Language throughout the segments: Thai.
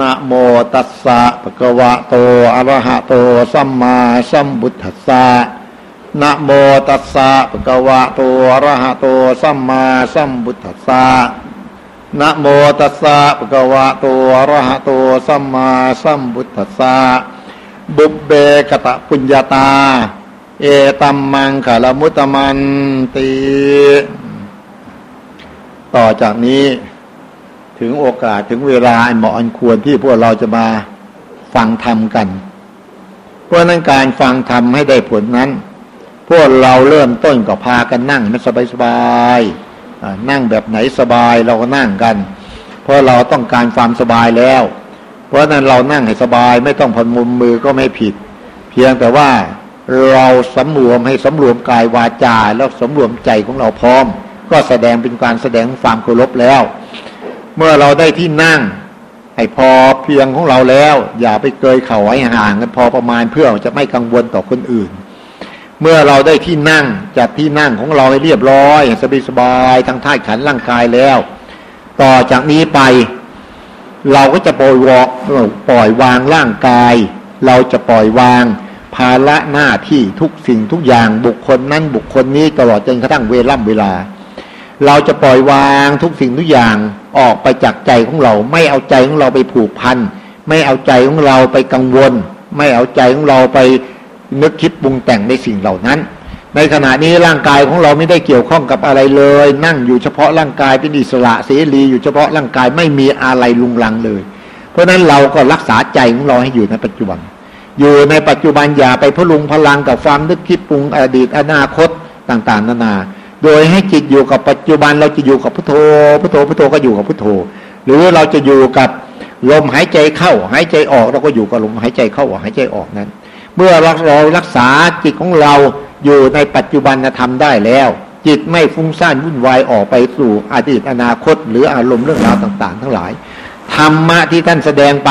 นะโมตัสสะภะคะวะโตอะระหะโตสัมมาสัมพุทธัสสะนะโมตัสสะภะคะวะโตอะระหะโตสัมมาสัมพุทธัสสะนะโมตัสสะภะคะวะโตอะระหะโตสัมมาสัมพุทธัสสะบุเบกตะปุญญาตา เอตัมมังคลมุตตมันติต่อจากนี้ ถึงโอกาสถึงเวลาเหมาะอันควรที่พวกเราจะมาฟังธรรมกัน เพราะนั้นการฟังธรรมให้ได้ผลนั้น พวกเราเริ่มต้นก็พากันนั่งไม่สบายสบายนั่งแบบไหนสบายเราก็นั่งกัน เพราะเราต้องการความสบายแล้ว เพราะนั้นเรานั่งให้สบายไม่ต้องพนมุมมือก็ไม่ผิด เพียงแต่ว่าเราสำรวมให้สำรวมกายวาจาแล้วสำรวมใจของเราพร้อม ก็แสดงเป็นการแสดงความเคารพแล้ว เมื่อเราได้ที่นั่ง ให้พอเพียงของเราแล้ว อย่าไปเกยเข่าไว้ห่างกันพอประมาณเพื่อจะไม่กังวลต่อคนอื่น เมื่อเราได้ที่นั่งจัดที่นั่งของเราให้เรียบร้อยสบายสบายทั้งท่าขันร่างกายแล้ว ต่อจากนี้ไป เราก็จะปล่อยวางปล่อยวางร่างกาย เราจะปล่อยวางภาระหน้าที่ทุกสิ่งทุกอย่างบุคคลนั้นบุคคลนี้ตลอดจนกระทั่งเวล่ำเวลา เราจะปล่อยวางทุกสิ่งทุกอย่างออกไปจากใจของเรา ไม่เอาใจของเราไปผูกพัน ไม่เอาใจของเราไปกังวล ไม่เอาใจของเราไปนึกคิดปรุงแต่งในสิ่งเหล่านั้น ในขณะนี้ร่างกายของเราไม่ได้เกี่ยวข้องกับอะไรเลย นั่งอยู่เฉพาะร่างกายเป็นอิสระเสรีอยู่เฉพาะร่างกายไม่มีอะไรลุงลังเลย เพราะฉะนั้นเราก็รักษาใจของเราให้อยู่ในปัจจุบัน อยู่ในปัจจุบันอย่าไปพลุงพลังกับความนึกคิดปรุงอดีตอนาคตต่างๆ นานา โดยให้จิตอยู่กับปัจจุบันเราจะอยู่กับพุทโธพุทโธพุทโธก็อยู่กับพุทโธ หรือเราจะอยู่กับลมหายใจเข้าหายใจออกเราก็อยู่กับลมหายใจเข้าหายใจออกนั้น เมื่อเรารักษาจิตของเราอยู่ในปัจจุบันธรรมได้แล้ว จิตไม่ฟุ้งซ่านวุ่นวายออกไปสู่อดีตอนาคต หรืออารมณ์เรื่องราวต่าง ๆ ทั้งหลายธรรมะที่ท่านแสดงไป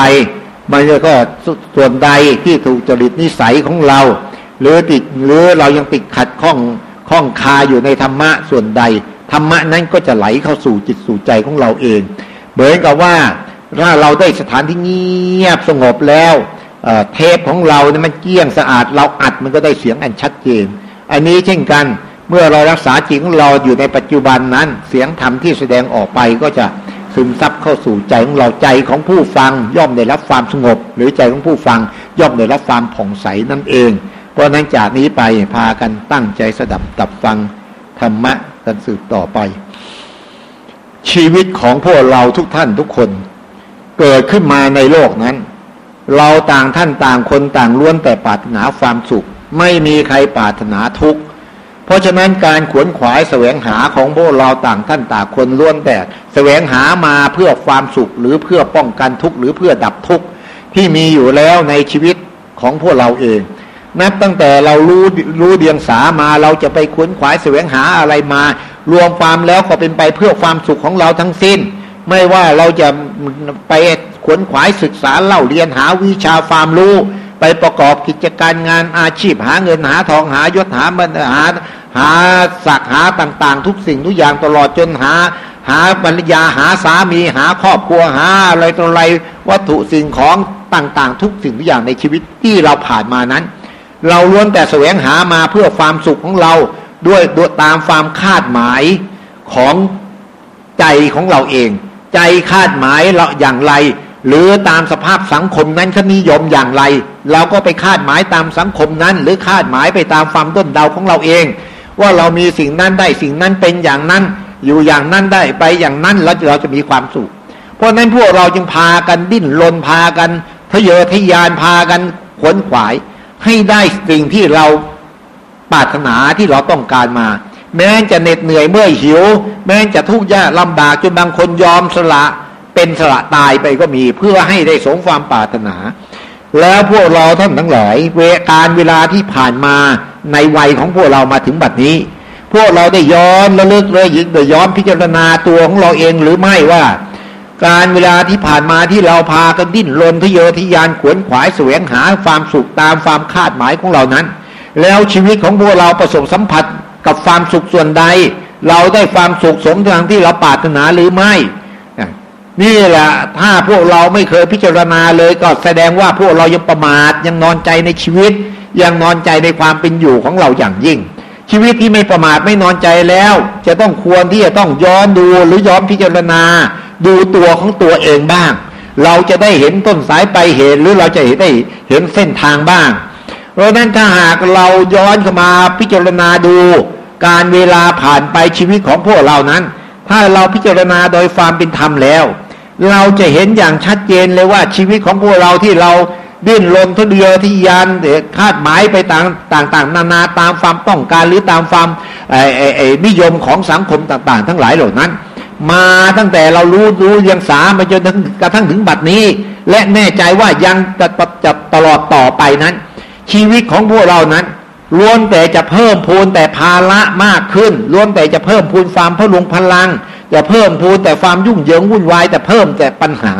มันก็ส่วนใดที่ถูกจริตนิสัยของเรา หรือติดหรือเรายังติดขัดข้อง ข้องคาอยู่ในธรรมะส่วนใด ธรรมะนั้นก็จะไหลเข้าสู่จิตสู่ใจของเราเอง เหมือนกับว่าถ้าเราได้สถานที่เงียบสงบแล้วเทปของเราเนี่ยมันเกี้ยงสะอาด เราอัดมันก็ได้เสียงอันชัดเจน อันนี้เช่นกันเมื่อเรารักษาจิตของเราอยู่ในปัจจุบันนั้น เสียงธรรมที่แสดงออกไปก็จะซึมซับเข้าสู่ใจของเราใจของผู้ฟัง ย่อมได้รับความสงบ หรือใจของผู้ฟังย่อมได้รับความผ่องใสนั่นเอง เพราะนั้นจากนี้ไปพากันตั้งใจสดับตับฟังธรรมะกันสืบต่อไป ชีวิตของพวกเราทุกท่านทุกคน เกิดขึ้นมาในโลกนั้น เราต่างท่านต่างคนต่างล้วนแต่ปรารถนาความสุข ไม่มีใครปรารถนาทุกข์เพราะฉะนั้นการขวนขวายแสวงหาของพวกเราต่างท่านต่างคนล้วนแต่แสวงหามาเพื่อความสุขหรือเพื่อป้องกันทุกข์หรือเพื่อดับทุกข์ที่มีอยู่แล้วในชีวิตของพวกเราเอง นับตั้งแต่เรารู้รู้เดียงสามา เราจะไปขวนขวายแสวงหาอะไรมา รวมความแล้วก็เป็นไปเพื่อความสุขของเราทั้งสิ้น ไม่ว่าเราจะไปขวนขวายศึกษาเล่าเรียนหาวิชาความรู้ ไปประกอบกิจการงานอาชีพหาเงินหาทองหายศหาบรรหาหาศักหาต่างๆ ทุกสิ่งทุกอย่างตลอดจนหา หาบรรยาหาสามีหาครอบครัวหาอะไรต่ออะไรวัตถุสิ่งของต่างๆ ทุกสิ่งทุกอย่างในชีวิตที่เราผ่านมานั้น เราล้วนแต่แสวงหามาเพื่อความสุขของเราด้วยด้วยตามความคาดหมายของใจของเราเอง ใจคาดหมายเราอย่างไร หรือตามสภาพสังคมนั้นเขานิยมอย่างไร เราก็ไปคาดหมายตามสังคมนั้น หรือคาดหมายไปตามความต้นเดาของเราเอง ว่าเรามีสิ่งนั้นได้สิ่งนั้นเป็นอย่างนั้น อยู่อย่างนั้นได้ไปอย่างนั้นแล้วเราจะมีความสุข เพราะนั้นพวกเราจึงพากันดิ้นรนพากันทะเยอทะยานพากันขวนขวาย ให้ได้สิ่งที่เราปรารถนาที่เราต้องการมา แม้จะเหน็ดเหนื่อยเมื่อหิว แม้จะทุกข์ยากลำบากจนบางคนยอมสละเป็นสละตายไปก็มีเพื่อให้ได้สมความปรารถนา แล้วพวกเราท่านทั้งหลาย เวการเวลาที่ผ่านมาในวัยของพวกเรามาถึงบัดนี้ พวกเราได้ย้อนระลึกเลยยิงได้ย้อนพิจารณาตัวของเราเองหรือไม่ว่า การเวลาที่ผ่านมาที่เราพากันดิ้นรนทะเยอทะยานขวนขวายแสวงหาความสุขตามความคาดหมายของเรานั้น แล้วชีวิตของพวกเราประสบสัมผัสกับความสุขส่วนใด เราได้ความสุขสมทางที่เราปรารถนาหรือไม่ นี่แหละถ้าพวกเราไม่เคยพิจารณาเลยก็แสดงว่าพวกเรายังประมาทยังนอนใจในชีวิต ยังนอนใจในความเป็นอยู่ของเราอย่างยิ่ง ชีวิตที่ไม่ประมาทไม่นอนใจแล้ว จะต้องควรที่จะต้องย้อนดูหรือย้อนพิจารณา ดูตัวของตัวเองบ้าง เราจะได้เห็นต้นสายไปเหตุหรือเราจะเห็นได้เห็นเส้นทางบ้าง เพราะนั้นถ้าหากเราย้อนเข้ามาพิจารณาดู การเวลาผ่านไปชีวิตของพวกเรานั้น ถ้าเราพิจารณาโดยความเป็นธรรมแล้ว เราจะเห็นอย่างชัดเจนเลยว่าชีวิตของพวกเราที่เราดิ้นรนทุเดียที่ยานคาดหมายไปต่างต่างๆ นานาตามความต้องการหรือตามความนิยมของสังคมต่าง ๆ ทั้งหลายเหล่านั้น มาตั้งแต่เรารู้รู้ยังสามาจนถึงกระทั่งถึงบัดนี้ และแน่ใจว่ายังจะจะตลอดต่อไปนั้น ชีวิตของพวกเรานั้นล้วนแต่จะเพิ่มพูนแต่ภาระมากขึ้นล้วนแต่จะเพิ่มพูนความพลุงพลังจะเพิ่มพูนแต่ความยุ่งเหยิงวุ่นวายแต่เพิ่มแต่ปัญหา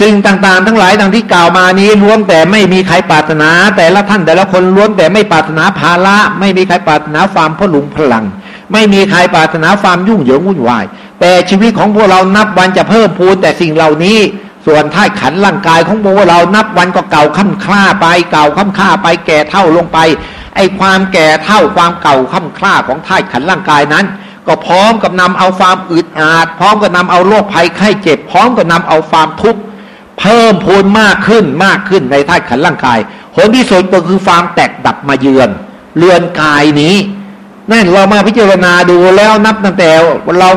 สิ่งต่างๆ ทั้งหลายดังที่กล่าวมานี้ล้วนแต่ไม่มีใครปรารถนา แต่ละท่านแต่ละคนล้วนแต่ไม่ปรารถนาภาระไม่มีใครปรารถนาความพลุงพลัง ไม่มีใครปรารถนาความยุ่งเหยิงวุ่นวาย แต่ชีวิตของพวกเรานับวันจะเพิ่มพูนแต่สิ่งเหล่านี้ ส่วนท่าขันร่างกายของพวกเรานับวันก็เก่าค่ำคล้าไป เก่าค่ำคล้าไปแก่เท่าลงไป ไอ้ความแก่เท่าความเก่าค่ำคล้าของท่าขันร่างกายนั้น ก็พร้อมกับนำเอาความอึดอัดพร้อมกับนำเอาโรคภัยไข้เจ็บ พร้อมกับนำเอาความทุกข์เพิ่มพูนมากขึ้นมากขึ้นในท่าขันร่างกายผลที่สุดก็คือความแตกดับมาเยือน เรือนกายนี้ นั่นเรามาพิจารณาดูแล้วนับตั้งแต่เรา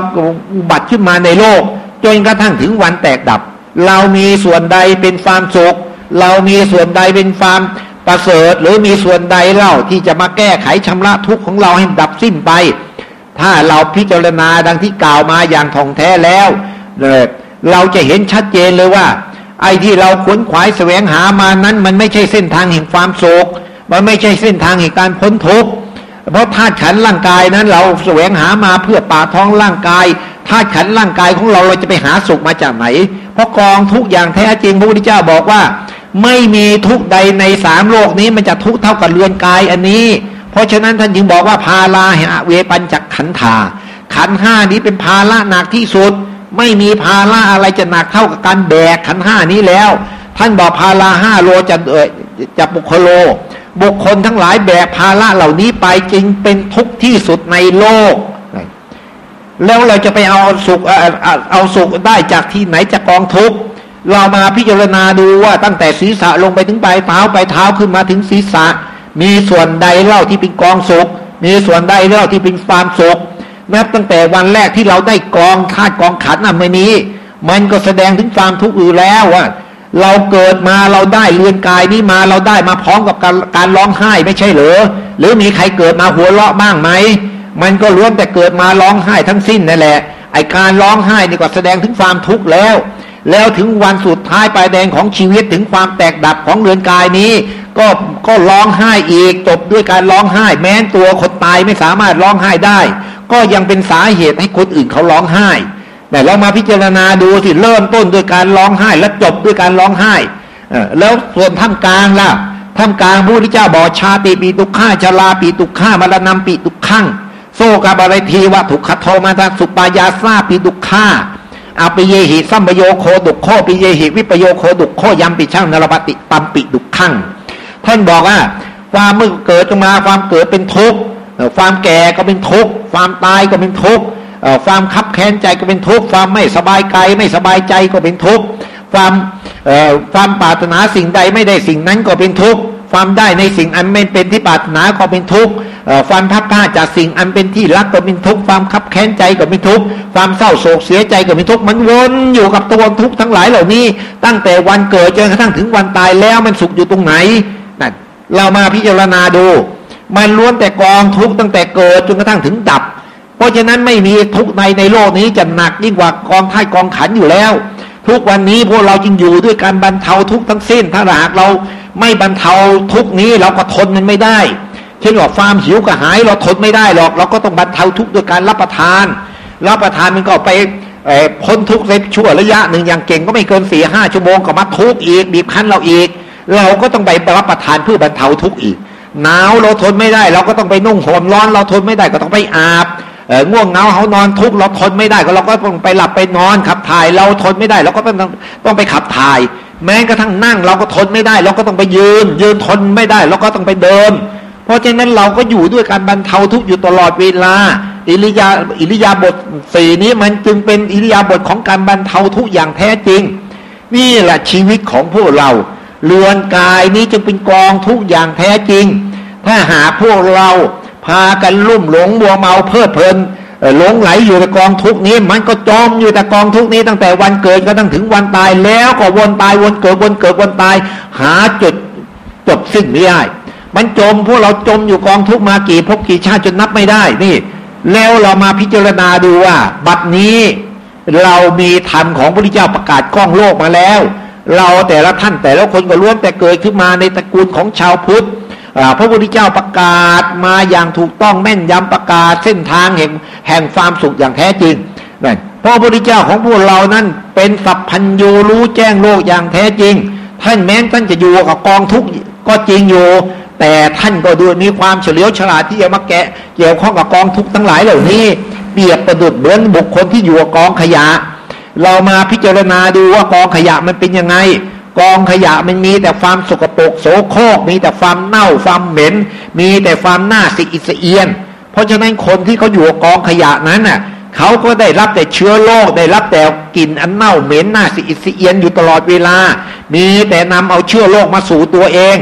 อุบัติขึ้นมาในโลก จนกระทั่งถึงวันแตกดับ เรามีส่วนใดเป็นความสุข เรามีส่วนใดเป็นความประเสริฐหรือมีส่วนใดเล่าที่จะมาแก้ไขชำระทุกข์ของเราให้ดับสิ้นไป ถ้าเราพิจารณาดังที่กล่าวมาอย่างท่องแท้แล้วเราจะเห็นชัดเจนเลยว่า ไอ้ที่เราขวนขวายแสวงหามานั้น มันไม่ใช่เส้นทางแห่งความโศกมันไม่ใช่เส้นทางแห่งการพ้นทุกข์ เพราะธาตุขันร่างกายนั้น เราแสวงหามาเพื่อป่าท้องร่างกายธาตุขันร่างกายของเราเราจะไปหาสุขมาจากไหน เพราะกองทุกอย่างแท้จริงพระพุทธเจ้าบอกว่า ไม่มีทุกใดในสามโลกนี้มันจะทุกเท่ากับเรือนกายอันนี้ เพราะฉะนั้นท่านจึงบอกว่าพาลาเหเวปัญจักขันธาขันห้านี้เป็นภาระหนักที่สุด ไม่มีภาระอะไรจะหนักเท่ากับการแบกขันห้านี้แล้ว ท่านบอกภาราห้าโลจะเออจะบุคโล บุคคลทั้งหลายแบกภาระเหล่านี้ไปจึงเป็นทุกข์ที่สุดในโลก แล้วเราจะไปเอาสุขเอาสุขได้จากที่ไหนจากกองทุกข์เรามาพิจารณาดูว่าตั้งแต่ศีรษะลงไปถึงปลายเท้าปลายเท้าขึ้นมาถึงศีรษะ มีส่วนใดเล่าที่เป็นกองสุข มีส่วนใดเล่าที่เป็นความสุขนับตั้งแต่วันแรกที่เราได้กองธาตุกองขันอะไม่นี้มันก็แสดงถึงความทุกข์อยู่แล้วว่า เราเกิดมาเราได้เรือนกายนี้มาเราได้มาพร้อมกับการการร้องไห้ไม่ใช่เหรอหรือมีใครเกิดมาหัวเราะบ้างไหมมันก็ล้วนแต่เกิดมาร้องไห้ทั้งสิ้นนั่นแหละ ไอการร้องไห้นี่ก็แสดงถึงความทุกข์แล้ว แล้วถึงวันสุดท้ายปลายแดงของชีวิตถึงความแตกดับของเรือนกายนี้ ก็ก็ร้องไห้อีกจบด้วยการร้องไห้ แม้นตัวคนตายไม่สามารถร้องไห้ได้ ก็ยังเป็นสาเหตุให้คนอื่นเขาร้องไห้ แต่เรามาพิจารณาดูสิเริ่มต้นด้วยการร้องไห้ และจบด้วยการร้องไห้แล้วส่วนท่ามกลางล่ะท่ามกลางพระพุทธเจ้าบอกชาติปีตุข้าชาลาปีตุข้ามรณะปีตุขังโซกาบาริทีวะถุขโทมาตาสุปายาซาปีตุข้าอาปิเยหิสัมปโยโคดุโคปิเยหิวิปโยโคดุโคยมปิช่างนรปติปัมปิดุขังท่านบอกว่า ความเมื่อเกิดมาความเกิดเป็นทุกข์ความแก่ก็เป็นทุกข์ความตายก็เป็นทุกข์ ความคับแค้นใจก็เป็นทุกข์ความไม่สบายกายไม่สบายใจก็เป็นทุกข์ความความปรารถนาสิ่งใดไม่ได้สิ่งนั้นก็เป็นทุกข์ความได้ในสิ่งอันไม่เป็นที่ปรารถนาก็เป็นทุกข์ความทับผ้าจากสิ่งอันเป็นที่รักก็เป็นทุกข์ความคับแค้นใจก็เป็นทุกข์ความเศร้าโศกเสียใจก็เป็นทุกข์มันวนอยู่กับตัวทุกข์ทั้งหลายเหล่านี้ ตั้งแต่วันเกิดจนกระทั่งถึงวันตายแล้วมันสุขอยู่ตรงไหนนั่นเรามาพิจารณาดู มันล้วนแต่กองทุกข์ตั้งแต่เกิดจนกระทั่งถึงดับ เพราะฉะนั้นไม่มีทุกในในโลกนี้จะหนักยิ่งกว่ากองท่ายกองขันอยู่แล้ว ทุกวันนี้พวกเราจึงอยู่ด้วยการบรรเทาทุกทั้งสิ้น ถ้าหากเราไม่บรรเทาทุกนี้เราก็ทนมันไม่ได้ เช่นว่าความหิวกระหายเราทนไม่ได้หรอก เราก็ต้องบรรเทาทุกด้วยการรับประทาน รับประทานมันก็ไปพ้นทุกข์ในช่วระยะหนึ่งอย่างเก่งก็ไม่เกินสี่ห้าชั่วโมงก็มาทุกอีกบีบคั้นเราอีก เราก็ต้องไปรับประทานเพื่อบรรเทาทุกอีกหนาวเราทนไม่ได้ เราก็ต้องไปนุ่งห่มร้อน เราทนไม่ได้ก็ต้องไปอาบ ง่วงเงาเขานอนทุกข์เราทนไม่ได้ก็เราก็ต้องไปหลับไปนอนขับถ่าย เราทนไม่ได้เราก็ต้องต้องไปขับถ่าย แม้กระทั่งนั่งเราก็ทนไม่ได้ เราก็ต้องไปยืน ยืนทนไม่ได้เราก็ต้องไปเดิน เพราะฉะนั้นเราก็อยู่ด้วยการบรรเทาทุกข์อยู่ตลอดเวลา อิริยาอิริยาบถสี่นี้มันจึงเป็นอิริยาบถของการบรรเทาทุกข์อย่างแท้จริง นี่แหละชีวิตของพวกเราเรือนกายนี้จึงเป็นกองทุกอย่างแท้จริง ถ้าหาพวกเรา พากันลุ่มหลงบัวเมาเพลิดเพลินหลงไหลอยู่ในกองทุกนี้ มันก็จมอยู่แต่กองทุกนี้ ตั้งแต่วันเกิดก็ตั้งถึงวันตายแล้วก็วนตายวนเกิดวนเกิดวนตาย หาจุดจบสิ้นไม่ได้มันจมพวกเราจมอยู่กองทุกมากี่พบกี่ชาติจนนับไม่ได้นี่ แล้วเรามาพิจารณาดูว่า บัดนี้เรามีธรรมของพระพุทธเจ้าประกาศกล้องโลกมาแล้ว เราแต่ละท่านแต่ละคนก็ล้วนแต่เกิดขึ้นมาในตระกูลของชาวพุทธ พระพุทธเจ้าประกาศมาอย่างถูกต้องแม่นยำประกาศเส้นทางแห่งแห่งความสุขอย่างแท้จริงนั่นพระพุทธเจ้าของพวกเรานั้นเป็นสัพพัญญูรู้แจ้งโลกอย่างแท้จริง ท่านแม้ท่านจะอยู่กับกองทุกข์ก็จริงอยู่ แต่ท่านก็ดูมีความเฉลียวฉลาดที่จะมาแกะเกี่ยวข้องกับกองทุกข์ทั้งหลายเหล่านี้ เปรียบประดุดเหมือนบุคคลที่อยู่กับกองขยะ เรามาพิจารณาดูว่ากองขยะมันเป็นยังไง กองขยะมันมีแต่ความสกปรกโสโครกมีแต่ความเน่าความเหม็น มีแต่ความหน้าสิอิสเอียน เพราะฉะนั้นคนที่เขาอยู่กองขยะนั้นน่ะเขาก็ได้รับแต่เชื้อโรคได้รับแต่กลิ่นอันเน่าเหม็นหน้าสิอิสเอียนอยู่ตลอดเวลา มีแต่นำเอาเชื้อโรคมาสู่ตัวเอง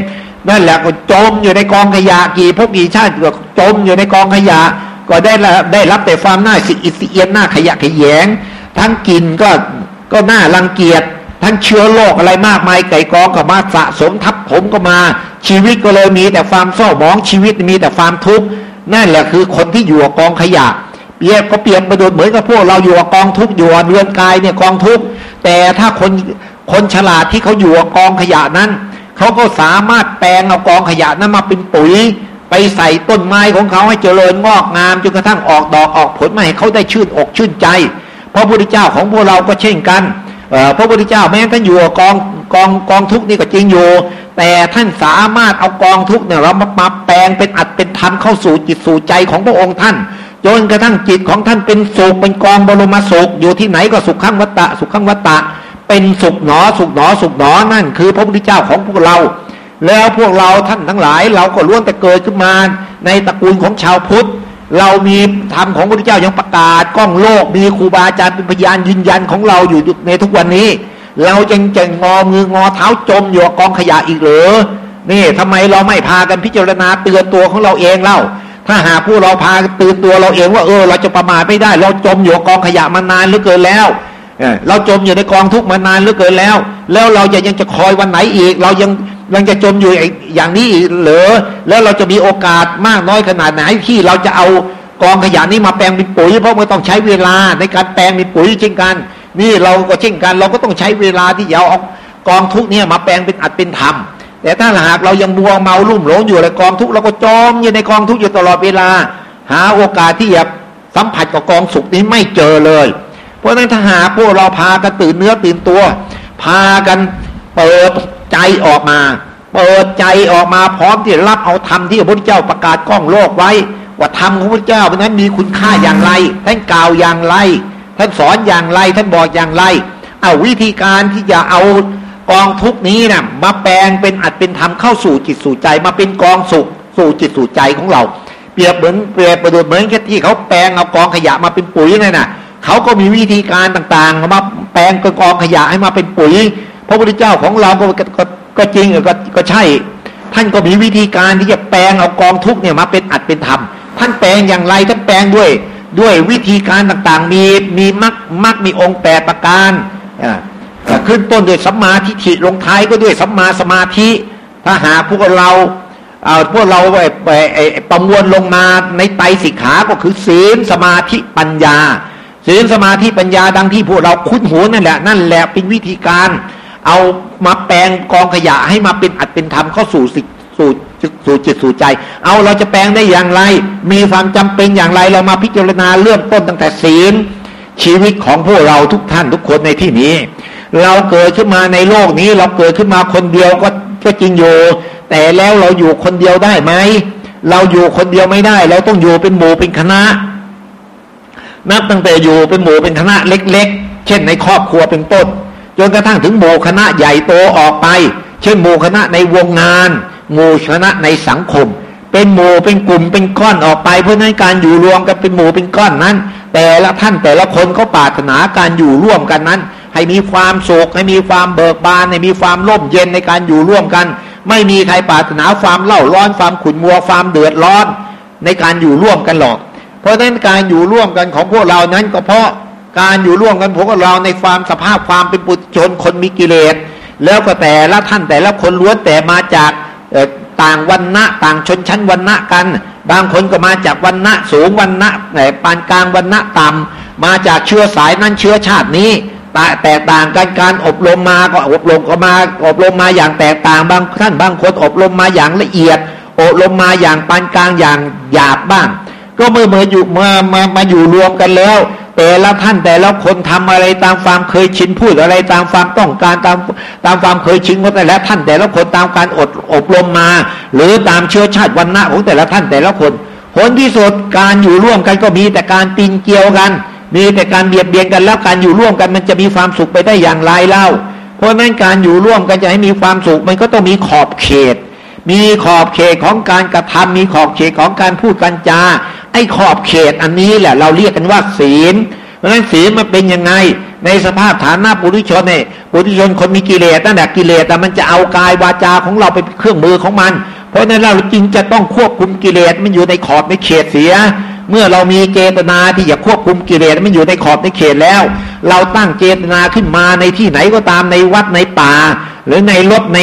นั่นแหละก็จมอยู่ในกองขยะกี่พวกกี่ชาติก็จมอยู่ในกองขยะ ก็ได้ได้รับแต่ความหน้าสิอิสเอียนหน้าขยะขยง ทั้งกลิ่นก็ก็น่ารังเกียจ ทั้งเชื้อโรคอะไรมากมายไก่กองก็มาสะสมทับผมก็มา ชีวิตก็เลยมีแต่ความเศร้าหมองชีวิตมีแต่ความทุกข์นั่นแหละคือคนที่อยู่กับกองขยะเปรียบก็เปรียบประโยชน์เหมือนกับพวกเราอยู่กับกองทุกข์อยู่เรือนกายเนี่ยกองทุกข์แต่ถ้าคนคนฉลาดที่เขาอยู่กับกองขยะนั้นเขาก็สามารถแปลงเอากองขยะนั้นมาเป็นปุ๋ย ไปใส่ต้นไม้ของเขาให้เจริญงอกงามจนกระทั่งออกดอกออกผลมาให้เขาได้ชื่นอกชื่นใจ เพราะพระพุทธเจ้าของพวกเราก็เช่นกัน พระพุทธเจ้าแม้ท่านอยู่กองกองกองทุกนี่ก็จริงอยู่ แต่ท่านสามารถเอากองทุกเนี่ยเรามามาแปลงเป็นอัดเป็นธรรมเข้าสู่จิตสู่ใจของพระองค์ท่านจนกระทั่งจิตของท่านเป็นสุขเป็นกองบรมสุขอยู่ที่ไหนก็สุขขั้งวัตตะสุขขั้งวัตตะ เป็นสุขหนอสุขหนอสุขหนอนั่นคือพระพุทธเจ้าของพวกเรา แล้วพวกเราท่านทั้งหลาย เราก็ล้วนแต่เกิดขึ้นมาในตระกูลของชาวพุทธ เรามีธรรมของพระพุทธเจ้ายังประกาศกล้องโลกมีครูบาอาจารย์เป็นพยานยืนยันของเราอยู่ในทุกวันนี้ เราจึงจะงอมืองอเท้าจมอยู่กองขยะอีกหรอนี่ทำไมเราไม่พากันพิจารณาเตือนตัวของเราเองเล่า ถ้าหากผู้เราพาเตือนตัวเราเองว่าเออ เราจะประมาทไม่ได้ เราจมอยู่กองขยะมานานเหลือเกินแล้วเราจมอยู่ในกองทุกข์มานานเหลือเกินแล้ว แล้วเราจะยังจะคอยวันไหนอีก เรายัง ยังจะจมอยู่อย่างนี้เหรอแล้วเราจะมีโอกาสมากน้อยขนาดไหนที่เราจะเอากองขยะนี้มาแปลงเป็นปุ๋ยเพราะมันต้องใช้เวลาในการแปลงเป็นปุ๋ยเช่นกัน นี่เราก็เช่นกัน เราก็ต้องใช้เวลาที่จะเอากองทุกเนี่ยมาแปลงเป็นอัดเป็นธรรมแต่ถ้าหากเรายังบัวเมาลุ่มหลงอยู่ในกองทุกเราก็จมอยู่ในกองทุกอยู่ตลอดเวลา หาโอกาสที่จะสัมผัสกับกองสุขนี้ไม่เจอเลย เพราะนั้นถ้าหาพวกเราพากันตื่นเนื้อตื่นตัว พากันเปิด ใจออกมา เปิดใจออกมาพร้อมที่รับเอาธรรมที่พระพุทธเจ้าประกาศกล้องโลกไว้ ว่าธรรมของพระเจ้าเป็นนั้นมีคุณค่าอย่างไร ท่านกล่าวอย่างไร ท่านสอนอย่างไร ท่านบอกอย่างไร เอาวิธีการที่จะเอากองทุกนี้นะ่ะมาแปลงเป็นอัดเป็นธรรมเข้าสู่จิตสู่ใจมาเป็นกองสุขสู่จิตสู่ใจของเรา เปรียบเหมือนเปรียบประดุดเหมือนแค่ที่เขาแปลงเอากองขยะมาเป็นปุ๋ยนั่นน่ะเขาก็มีวิธีการต่างๆมาแปลงกองขยะให้มาเป็นปุ๋ย พระพุทธเจ้าของเราก็กก็จริงก็ก็ใช่ ท่านก็มีวิธีการที่จะแปลงเอากองทุกเนี่ยมาเป็นอัดเป็นธรรมท่านแปลงอย่างไรท่านแปลงด้วยด้วยวิธีการต่างๆ มีมีมักมักมีองค์แปดประการขึ้นต้นด้วยสัมมาทิฏฐิลงท้ายก็ด้วยสัมมาสมาธิถ้าหาพวกเราเอาพวกเราไปไปประมวลลงมาในไตสิกขาก็คือศีลสมาธิปัญญาศีลสมาธิปัญญาดังที่พวกเราคุ้นหูนั่นแหละนั่นแหละเป็นวิธีการ เอามาแปลงกองขยะให้มาเป็นอัดเป็นธรรมเข้าสู่สิสู่สู่จิตสู่ใจ เอาเราจะแปลงได้อย่างไร มีความจำเป็นอย่างไรเรามาพิจารณาเริ่มต้นตั้งแต่ศีล ชีวิตของพวกเราทุกท่านทุกคนในที่นี้ เราเกิดขึ้นมาในโลกนี้ เราเกิดขึ้นมาคนเดียวก็ก็จริงอยู่แต่แล้วเราอยู่คนเดียวได้ไหมเราอยู่คนเดียวไม่ได้ เราต้องอยู่เป็นหมู่เป็นคณะ นับตั้งแต่อยู่เป็นหมู่เป็นคณะเล็ก ๆ เช่นในครอบครัวเป็นต้น จนกระทั่งถึงหมู่คณะใหญ่โตออกไป เช่นหมู่คณะในวงงานหมู่คณะในสังคม เป็นหมู่เป็นกลุ่มเป็นก้อนออกไป เพราะนั้นการอยู่รวมกันเป็นหมู่เป็นก้อนนั้น แต่ละท่านแต่ละคนก็ปรารถนาการอยู่ร่วมกันนั้น ให้มีความสุขให้มีความเบิกบานให้มีความร่มเย็นในการอยู่ร่วมกัน ไม่มีใครปรารถนาความเล่าร้อนความขุ่นมัวความเดือดร้อนในการอยู่ร่วมกันหรอก เพราะฉะนั้นการอยู่ร่วมกันของพวกเรานั้นก็เพราะ การอยู่ร่วมกันพวกเราในความสภาพความเป็นปุถุชนคนมีกิเลส แล้วก็แต่ละท่านแต่ละคนล้วนแต่มาจากต่างวันณะต่างชนชั้นวันณะกัน บางคนก็มาจากวันณะสูงวันณะไหนปานกลางวันณะต่ำมาจากเชื้อสายนั้นเชื้อชาตินี้แต่แตกต่างกันการอบรมมาก็อบรมก็มาอบรมมาอย่างแตกต่างบางท่านบางคนอบรมมาอย่างละเอียด อบรมมาอย่างปานกลางอย่างหยาบบ้าง ก็เมื่อเมื่ออยู่มามามาอยู่รวมกันแล้ว แต่ละท่านแต่ละคนทำอะไรตามความเคยชินพูดอะไรตามความต้องการตามตามความเคยชินของแต่ละท่านแต่ละคนตามการอดอบรมมา หรือตามเชื้อชาติวันณะของแต่ละท่านแต่ละคนผลที่สุดการอยู่ร่วมกันก็มีแต่การตีนเกี่ยวกัน มีแต่การเบียดเบียนกันแล้วการอยู่ร่วมกันมันจะมีความสุขไปได้อย่างไรเล่า เพราะนั้นการอยู่ร่วมกันจะให้มีความสุขมันก็ต้องมีขอบเขต มีขอบเขตของการกระทำมีขอบเขตของการพูดกันจา ไอ้ขอบเขตอันนี้แหละ เราเรียกกันว่าศีลเพราะฉะนั้นศีลมันเป็นยังไง ในสภาพฐานะปุถุชนเนี่ยปุถุชนคนมีกิเลสนั่นแหละกิเลสแต่มันจะเอากายวาจาของเราไปเครื่องมือของมัน เพราะนั้นเราจริงจะต้องควบคุมกิเลสมันอยู่ในขอบในเขตเสีย เมื่อเรามีเจตนาที่จะควบคุมกิเลสมันอยู่ในขอบในเขตแล้ว เราตั้งเจตนาขึ้นมาในที่ไหนก็ตามในวัดในป่า หรือในรถใน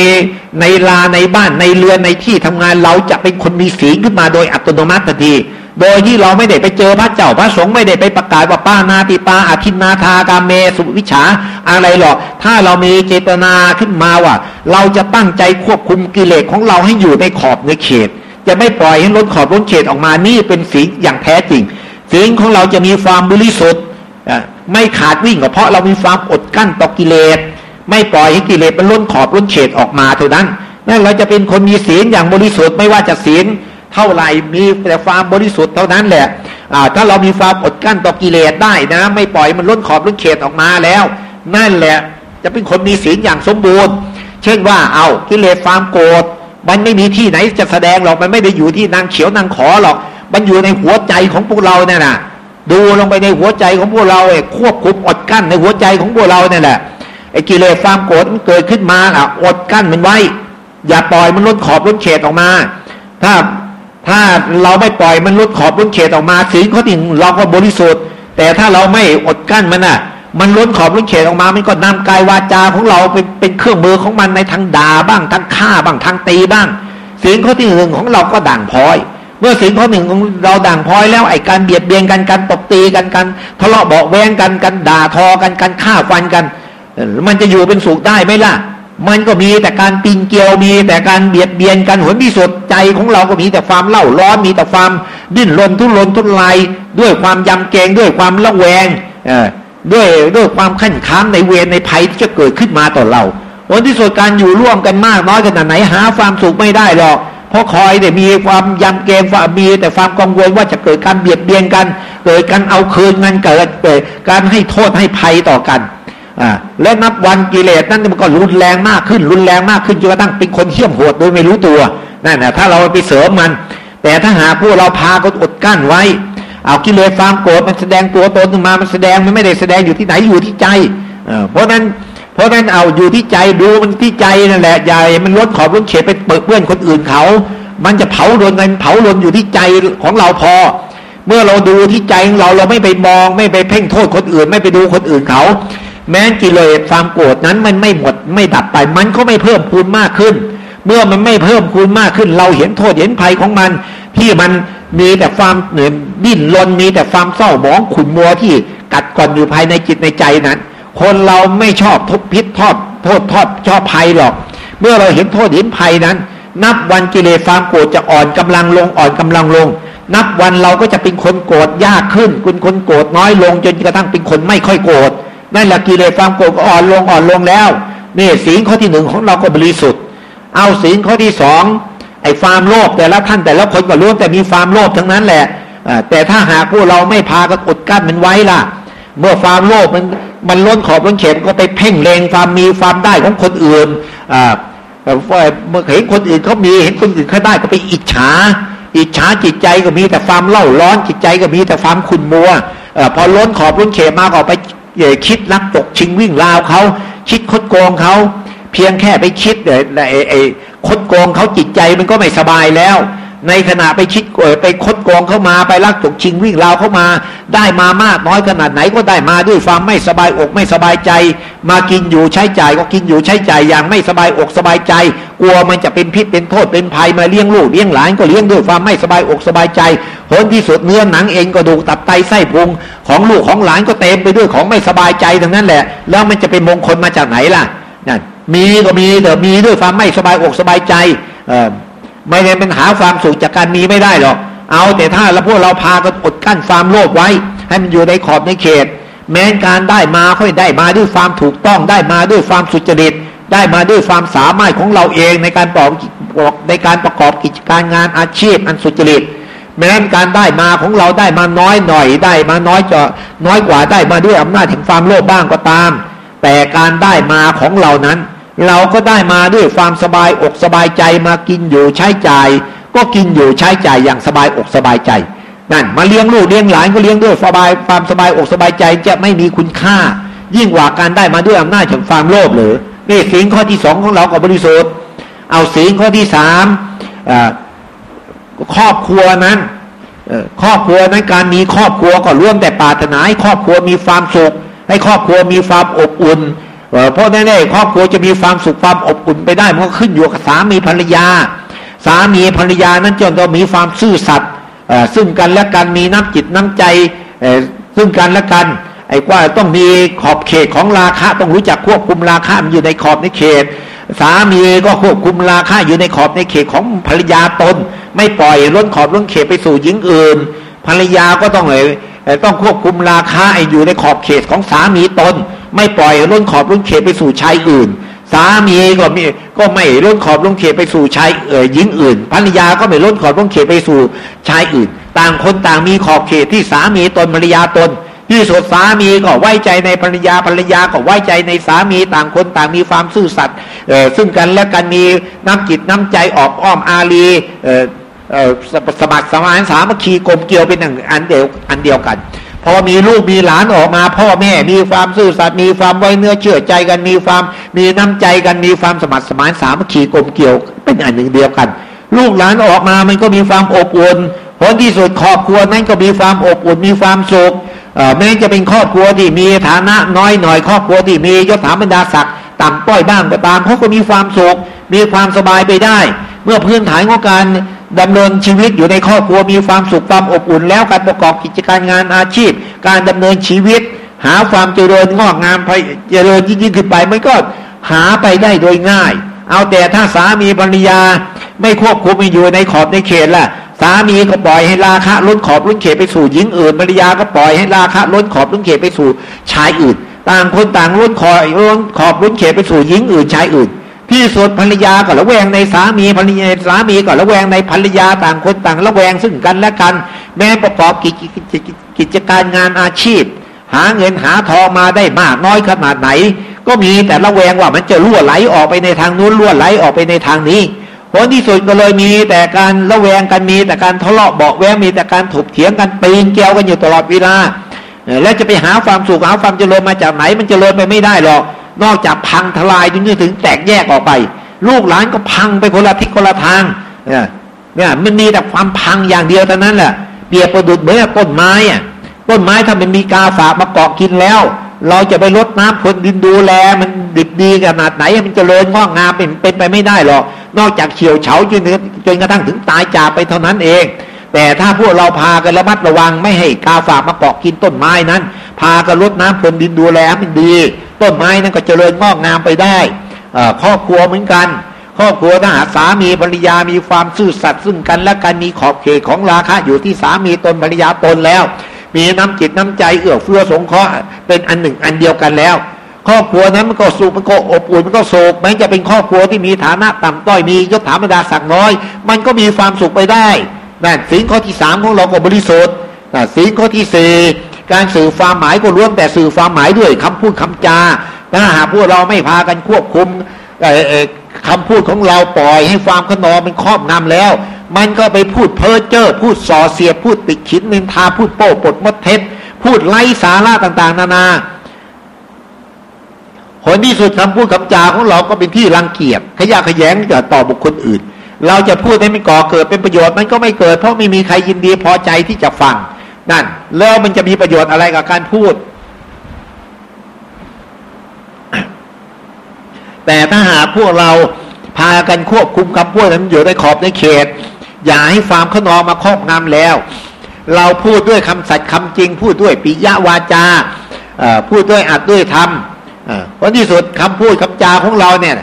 ในลาในบ้านในเรือนในที่ทำงานเราจะเป็นคนมีศีลขึ้นมาโดยอัตโนมัติทันที โดยที่เราไม่ได้ไปเจอพระเจ้าพระสงฆ์ไม่ได้ไปประกาศว่าป้านาติปาอาทินนาทากาเมสุวิชาอะไรหรอก ถ้าเรามีเจตนาขึ้นมาว่า เราจะตั้งใจควบคุมกิเลสของเราให้อยู่ในขอบในเขต จะไม่ปล่อยให้ล้นขอบล้นเขตออกมานี่เป็นสีอย่างแท้จริงสีของเราจะมีความบริสุทธิ์ไม่ขาดวิ่งก็เพราะเรามีความอดกั้นต่อกิเลส ไม่ปล่อยให้กิเลสมันล้นขอบล้นเขตออกมาเท่านั้นนั่นเราจะเป็นคนมีศีลอย่างบริสุทธิ์ไม่ว่าจะศีล เท่าไหร่มีแต่ความบริสุทธิ์เท่านั้นแหละถ้าเรามีความอดกั้นต่อกิเลสได้นะ ไม่ปล่อยมันล้นขอบล้นเขตออกมาแล้ว นั่นแหละจะเป็นคนมีศีลอย่างสมบูรณ์ เช่นว่าเอากิเลสความโกรธมันไม่มีที่ไหนจะแสดงหรอกมันไม่ได้อยู่ที่นางเขียวนางขอหรอก มันอยู่ในหัวใจของพวกเราเนี่ยนะดูลงไปในหัวใจของพวกเราเองควบคุมอดกั้นในหัวใจของพวกเราเนี่ยแหละไอ้กิเลสความโกรธมันเกิดขึ้นมาอะอดกั้นมันไว้ อย่าปล่อยมันล้นขอบล้นเขตออกมา ถ้า ถ้าเราไม่ปล่อยมันลดขอบลุดเขตออกมาศีลข้อที่เราก็บริสุทธิ์ แต่ถ้าเราไม่อดกั้นมันอะ มันล้นขอบล้นเขตออกมา มันก็นำกายวาจาของเราเป็นเป็นเครื่องมือของมันในทางด่าบ้างทางฆ่าบ้างทางตีบ้างศีลข้อที่หนึ่งของเราก็ด่างพ้อย เมื่อศีลข้อหนึ่งของเราด่างพ้อยแล้วไอ้การเบียดเบียนกันการตบตีกันกันทะเลาะเบาแวงกันกันด่าทอกันกันฆ่าฟันกัน มันจะอยู่เป็นสุขได้ไหมล่ะ มันก็มีแต่การปิงเกลียวมีแต่การเบียดเบียนกันหนที่สุดใจของเราก็มีแต่ความเล่าร้อนมีแต่ความดิ้นรนทุรนทุรายด้วยความยำเกรงด้วยความละแวงด้วยด้วยความขั้นค้ามในเวรในภัยที่จะเกิดขึ้นมาต่อเราผลที่สุดการอยู่ร่วมกันมากน้อยขนาดไหนหาความสุขไม่ได้หรอกเพราะคอยเนี่ยมีความยำเกรงความมีแต่ความกังวลว่าจะเกิดการเบียดเบียนกัน เกิดการเอาคืนเงินเกิดเกิดการให้โทษให้ภัยต่อกัน อ่าและนับวันกิเลสนั้นมันก็รุนแรงมากขึ้น รุนแรงมากขึ้นจนกระทั่งเป็นคนเหี้ยมโหดโดยไม่รู้ตัวนั่นนะถ้าเราไปเสริมมัน แต่ถ้าหาพวกเราพาก็อดกั้นไว้ เอากิเลสความโกรธมันแสดงตัวตนมามันแสดงมันไม่ได้แสดงอยู่ที่ไหนอยู่ที่ใจเพราะนั้นเพราะนั้นเอาอยู่ที่ใจดูมันที่ใจนั่นแหละใหญ่มันลดขอบลดเฉดไปเปิดเพื่อนคนอื่นเขา มันจะเผาโดนกันเผาลนอยู่ที่ใจของเราพอ เมื่อเราดูที่ใจของเราเราไม่ไปมอง ไม่ไปเพ่งโทษคนอื่น ไม่ไปดูคนอื่นเขา แม้กิเลสความโกรธนั้นมันไม่หมดไม่ดับไป มันก็ไม่เพิ่มพูนมากขึ้น เมื่อมันไม่เพิ่มพูนมากขึ้น เราเห็นโทษเห็นภัยของมัน ที่มันมีแต่ความเหนื่อยดิ้นรนมีแต่ความเศร้าหมองขุ่นมัวที่กัดก่อนอยู่ภายในจิตในใจนั้น คนเราไม่ชอบทุบพิษทอดโทษทอดชอบภัยหรอก เมื่อเราเห็นโทษเห็นภัยนั้น นับวันกิเลสความโกรธจะอ่อนกำลังลงอ่อนกำลังลง นับวันเราก็จะเป็นคนโกรธยากขึ้นคุณคนโกรธน้อยลง จนกระทั่งเป็นคนไม่ค่อยโกรธ นั่นแหละกิเลสความโกรธก็อ่อนลงอ่อนลงแล้วนี่ศีลข้อที่หนึ่งของเราก็บริสุทธิ์ เอาศีลข้อที่สองไอ้ความโลภแต่ละท่านแต่ละคนก็ล้วนแต่มีความโลภทั้งนั้นแหละแต่ถ้าหากพวกเราไม่พากันอดกั้นมันไว้ล่ะ เมื่อความโลภมันมันล้นขอบล้นเข็มก็ไปเพ่งเลงความมีความได้ของคนอื่นอ่าเมื่อเห็นคนอื่นเขามีเห็นคนอื่นเขาได้ก็ไปอิจฉา อิจฉาจิตใจก็มีแต่ความเล่าร้อนจิตใจก็มีแต่ความขุ่นมัวอพอล้นขอบล้นเขมมาก็ไป อย่าคิดลักตกชิงวิ่งราวเขาคิดคดโกงเขาเพียงแค่ไปคิดเนี่ยไอ้คดโกงเขาจิตใจมันก็ไม่สบายแล้ว ในขณะไปคิดไปคดกองเข้ามาไปลักจกชิงวิ่งราวเข้ามา ได้มามากน้อยขนาดไหนก็ได้มาด้วยความไม่สบายอกไม่สบายใจ มากินอยู่ใช้จ่ายก็กินอยู่ใช้จ่ายอย่างไม่สบายอกสบายใจ กลัวมันจะเป็นพิษเป็นโทษเป็นภัยมาเลี้ยงลูกเลี้ยงหลานก็เลี้ยงด้วยความไม่สบายอกสบายใจผลที่สุดเนื้อหนังเองก็ดูตับไตไส้พุงของลูกของหลานก็เต็มไปด้วยของไม่สบายใจทั้งนั้นแหละ แล้วมันจะเป็นมงคลมาจากไหนล่ะนั่นมีก็มีแต่มีด้วยความไม่สบายอกสบายใจเออ ไม่ได้เป็นหาความสุขจากการมีไม่ได้หรอก เอาแต่ถ้าแล้วพวกเราพากันอดกั้นความโลภไว้ ให้มันอยู่ในขอบในเขต แม้การได้มาค่อยได้มาด้วยความถูกต้องได้มาด้วยความสุจริต ได้มาด้วยความสามารถของเราเองในการประกอบในการประกอบกิจการงานอาชีพอันสุจริตแม้การได้มาของเราได้มาน้อยหน่อยได้มาน้อยจะน้อยกว่าได้มาด้วยอำนาจแห่งความโลภบ้างก็ตาม แต่การได้มาของเรานั้น เราก็ได้มาด้วยความสบายอกสบายใจมากินอยู่ใช้จ่าย ก็กินอยู่ใช้จ่ายอย่างสบายอกสบายใจนั่นมาเลี้ยงลูกเลี้ยงหลานก็เลี้ยงด้วยสบายความสบายอกสบายใจจะไม่มีคุณค่า ยิ่งกว่าการได้มาด้วยอำนาจของความโลภหรือนี่สิ่งข้อที่สองของเราก็บริสุทธิ์เอาสิ่งข้อที่สามครอบครัวนั้นครอบครัวนั้นการมีครอบครัวก็ร่วมแต่ปรารถนาให้ครอบครัวมีความสุขให้ครอบครัวมีความอบอุ่น เพราะแน่ๆครอบครัวจะมีความสุขความอบอุ่นไปได้มันก็ขึ้นอยู่กับสามีภรรยา สามีภรรยานั้นจะต้องมีความซื่อสัตย์ซึ่งกันและกันมีน้ำจิตน้ำใจซึ่งกันและกัน ไอ้ว่าต้องมีขอบเขตของราคะต้องรู้จักควบคุมราคะมันอยู่ในขอบในเขต สามีก็ควบคุมราคะอยู่ในขอบในเขตของภรรยาตน ไม่ปล่อยล้นขอบล้นเขตไปสู่หญิงอื่น ภรรยาก็ต้องเลย ต้องควบคุมราคาอยู่ในขอบเขตของสามีตน ไม่ปล่อยล้นขอบล้นเขตไปสู่ชายอื่น สามีก็มีก็ไม่ล้นขอบล้นเขตไปสู่ชายเอ่ยหญิงอื่นภรรยาก็ไม่ล้นขอบล้นเขตไปสู่ชายอื่น ต่างคนต่างมีขอบเขตที่สามีตนภรรยาตนที่สุดสามีก็ไว้ใจในภรรยาภรรยาก็ไว้ใจในสามีต่างคนต่างมีความซื่อสัตย์ซึ่งกันและกันมีน้ำจิตน้ำใจออกอ้อมอารี สมัครสมานสามัคคีกลมเกี่ยวเป็นหนึ่งอันเดียวอันเดียวกันพอมีลูกมีหลานออกมา พ่อแม่มีความซื่อสัตย์มีความไว้เนื้อเชื่อใจกันมีความมีน้ำใจกันมีความสมัครสมานสามัคคีกลมเกี่ยวเป็นอันหนึ่งเดียวกัน ลูกหลานออกมามันก็มีความอบอุ่นผลที่สุดครอบครัวนั้นก็มีความอบอุ่นมีความสุขแม้จะเป็นครอบครัวที่มีฐานะน้อยหน่อย ครอบครัวที่มียศถาบรรดาศักดิ์ต่ำต้อยบ้างก็ตามเขาก็มีความสุขมีความสบายไปได้ เมื่อพื้นฐานของการ ดำเนินชีวิตอยู่ในครอบครัวมีความสุขความอบอุ่นแล้วการประกอบกิจการงานอาชีพ การดำเนินชีวิต หาความเจริญงอกงามเจริญยิ่งขึ้นไปมันก็หาไปได้โดยง่าย เอาแต่ถ้าสามีภรรยา ไม่ควบคุมอยู่ในขอบในเขตล่ะ สามีก็ปล่อยให้ราคะล้นขอบล้นเขตไปสู่หญิงอื่นภรรยาก็ปล่อยให้ราคะล้นขอบล้นเขตไปสู่ชายอื่น ต่างคนต่างล้นขอบล้นขอบล้นเขตไปสู่หญิงอื่นชายอื่น ที่สุดภรรยาก็ระแวงในสามีภรรยาสามีก็ระแวงในภรรยาต่างคนต่างระแวงซึ่งกันและกัน แม้ประกอบกิจกิจการงานอาชีพ หาเงินหาทองมาได้มากน้อยขนาดไหน ก็มีแต่ระแวงว่ามันจะรั่วไหลออกไปในทางนู้นรั่วไหลออกไปในทางนี้ผลที่สุดก็เลยมีแต่การระแวงกันมีแต่การทะเลาะเบาแวงมีแต่การถกเถียงกันปีนเกลียวกันอยู่ตลอดเวลาแล้วจะไปหาความสุขหาความเจริญมาจากไหนมันเจริญไปไม่ได้หรอก นอกจากพังทลายจนถึงแตกแยกออกไป ลูกหลานก็พังไปคนละทิศคนละทางเนี่ยเนี่ยมันมีแต่ความพังอย่างเดียวเท่านั้นแหละเปรียบประดุดเหมือนต้นไม้อะต้นไม้ถ้ามันมีกาฝากมาเกาะกินแล้ว เราจะไปลดน้ำพรวนดินดูแล มันดิบดีขนาดไหนมันจเจริญงอกงามเป็นเป็นไปไม่ได้หรอกนอกจากเฉียวเฉาจนจนกระทั่งถึงตายจากไปเท่านั้นเอง แต่ถ้าพวกเราพากันระมัดระวังไม่ให้กาฝากมาเกาะกินต้นไม้นั้น พากันลดน้ำพรวนดินดูแลมันดี ต้นไม้นั้นก็เจริญงอกงามไปได้ครอบครัวเหมือนกันครอบครัวถ้าหาสามีภรรยามีความซื่อสัตย์ซึ่งกันและกันมีขอบเขตของราคะอยู่ที่สามีตนภรรยาตนแล้ว มีน้ำจิตน้ำใจเอื้อเฟื้อสงเคราะห์เป็นอันหนึ่งอันเดียวกันแล้ว ครอบครัวนั้นมันก็สุขมันก็อบอุ่นมันก็โศกแม้จะเป็นครอบครัวที่มีฐานะต่ำต้อยมียศถาบรรดาศักดิ์น้อย มันก็มีความสุขไปได้นั่นศีลข้อที่สามของเราก็บริสุทธิ์นั่นศีลข้อที่สี่ การสื่อความหมายก็ล้วนแต่สื่อความหมายด้วยคำพูดคำจา ถ้าหากพวกเราไม่พากันควบคุมคำพูดของเราปล่อยให้ความขนองเป็นครอบงำแล้ว มันก็ไปพูดเพ้อเจ้อพูดส่อเสียพูดติดขินนินทาพูดโป้ปดมดเท็จ พูดไร้สาระต่าง ๆ นานาผลที่สุดคำพูดคำจาของเราก็เป็นที่รังเกียจขยะขยงกับต่อบุคคลอื่น เราจะพูดให้มันก่อเกิดเป็นประโยชน์มันก็ไม่เกิด เพราะไม่มีใครยินดีพอใจที่จะฟัง นั่น แล้วมันจะมีประโยชน์อะไรกับการพูด แต่ถ้าหากพวกเราพากันควบคุมคำพูดนั้นอยู่ในขอบในเขต อย่าให้ฟาร์มขนองมาครอบงำแล้ว เราพูดด้วยคำสัตย์คำจริง พูดด้วยปิยะวาจาพูดด้วยอัดด้วยธรรมเพราะที่สุดคำพูดคำจาของเราเนี่ย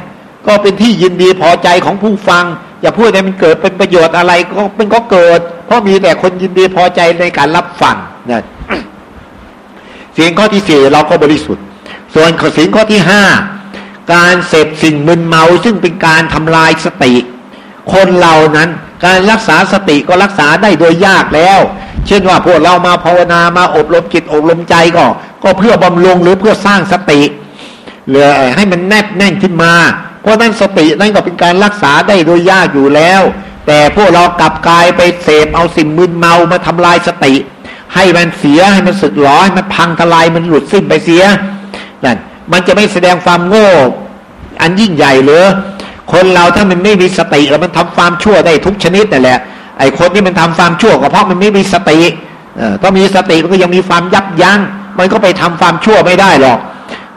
ก็เป็นที่ยินดีพอใจของผู้ฟัง อย่าพูดให้มันเกิดเป็นประโยชน์อะไรก็เป็นก็เกิด ราะมีแต่คนยินดีพอใจในการรับฟังนะสิ่งข้อที่สี่เราก็บริสุทธิ์ ส่วนสิ่งข้อที่ห้าการเสพสิ่งมึนเมาซึ่งเป็นการทำลายสติ คนเรานั้นการรักษาสติก็รักษาได้โดยยากแล้ว เช่นว่าพวกเรามาภาวนามาอบรมจิตอบรมใจก็ ก็เพื่อบำรุงหรือเพื่อสร้างสติเหลือให้มันแนบแน่นขึ้นมา เพราะนั้นสตินั่นก็เป็นการรักษาได้โดยยากอยู่แล้ว แต่พวกเรากลับกายไปเสพเอาสิ่งมึนเมามาทำลายสติ ให้มันเสียให้มันสึกหลอให้มันพังทลายมันหลุดสิ้นไปเสียนั่นมันจะไม่แสดงความโง่ อันยิ่งใหญ่เลยคนเราถ้ามันไม่มีสติแล้วมันทำความชั่วได้ทุกชนิดนั่นแหละไอ้คนที่มันทำความชั่วก็เพราะมันไม่มีสติเออถ้ามีสติมันก็ยังมีความยับยัง้งมันก็ไปทำความชั่วไม่ได้หรอก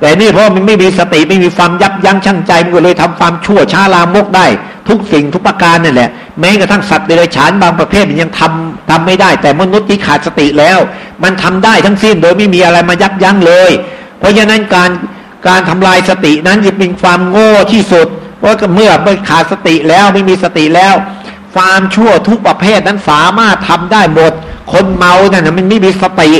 แต่นี่เพราะมันไม่มีสติไม่มีความยับยั้งชั่งใจมันก็เลยทำความชั่วช้าลามกได้ ทุกสิ่งทุกประการนั่นแหละ แม้กระทั่งสัตว์เดรัจฉานบางประเภทมันยังทำทำไม่ได้ แต่มนุษย์ที่ขาดสติแล้ว มันทำได้ทั้งสิ้นโดยไม่มีอะไรมายับยั้งเลย เพราะฉะนั้นการการทำลายสตินั้นจะเป็นความโง่ที่สุดเพราะเมื่อไม่ขาดสติแล้วไม่มีสติแล้ว ความชั่วทุกประเภทนั้นสามารถทำได้หมด คนเมาเนี่ยมันไม่มีสติ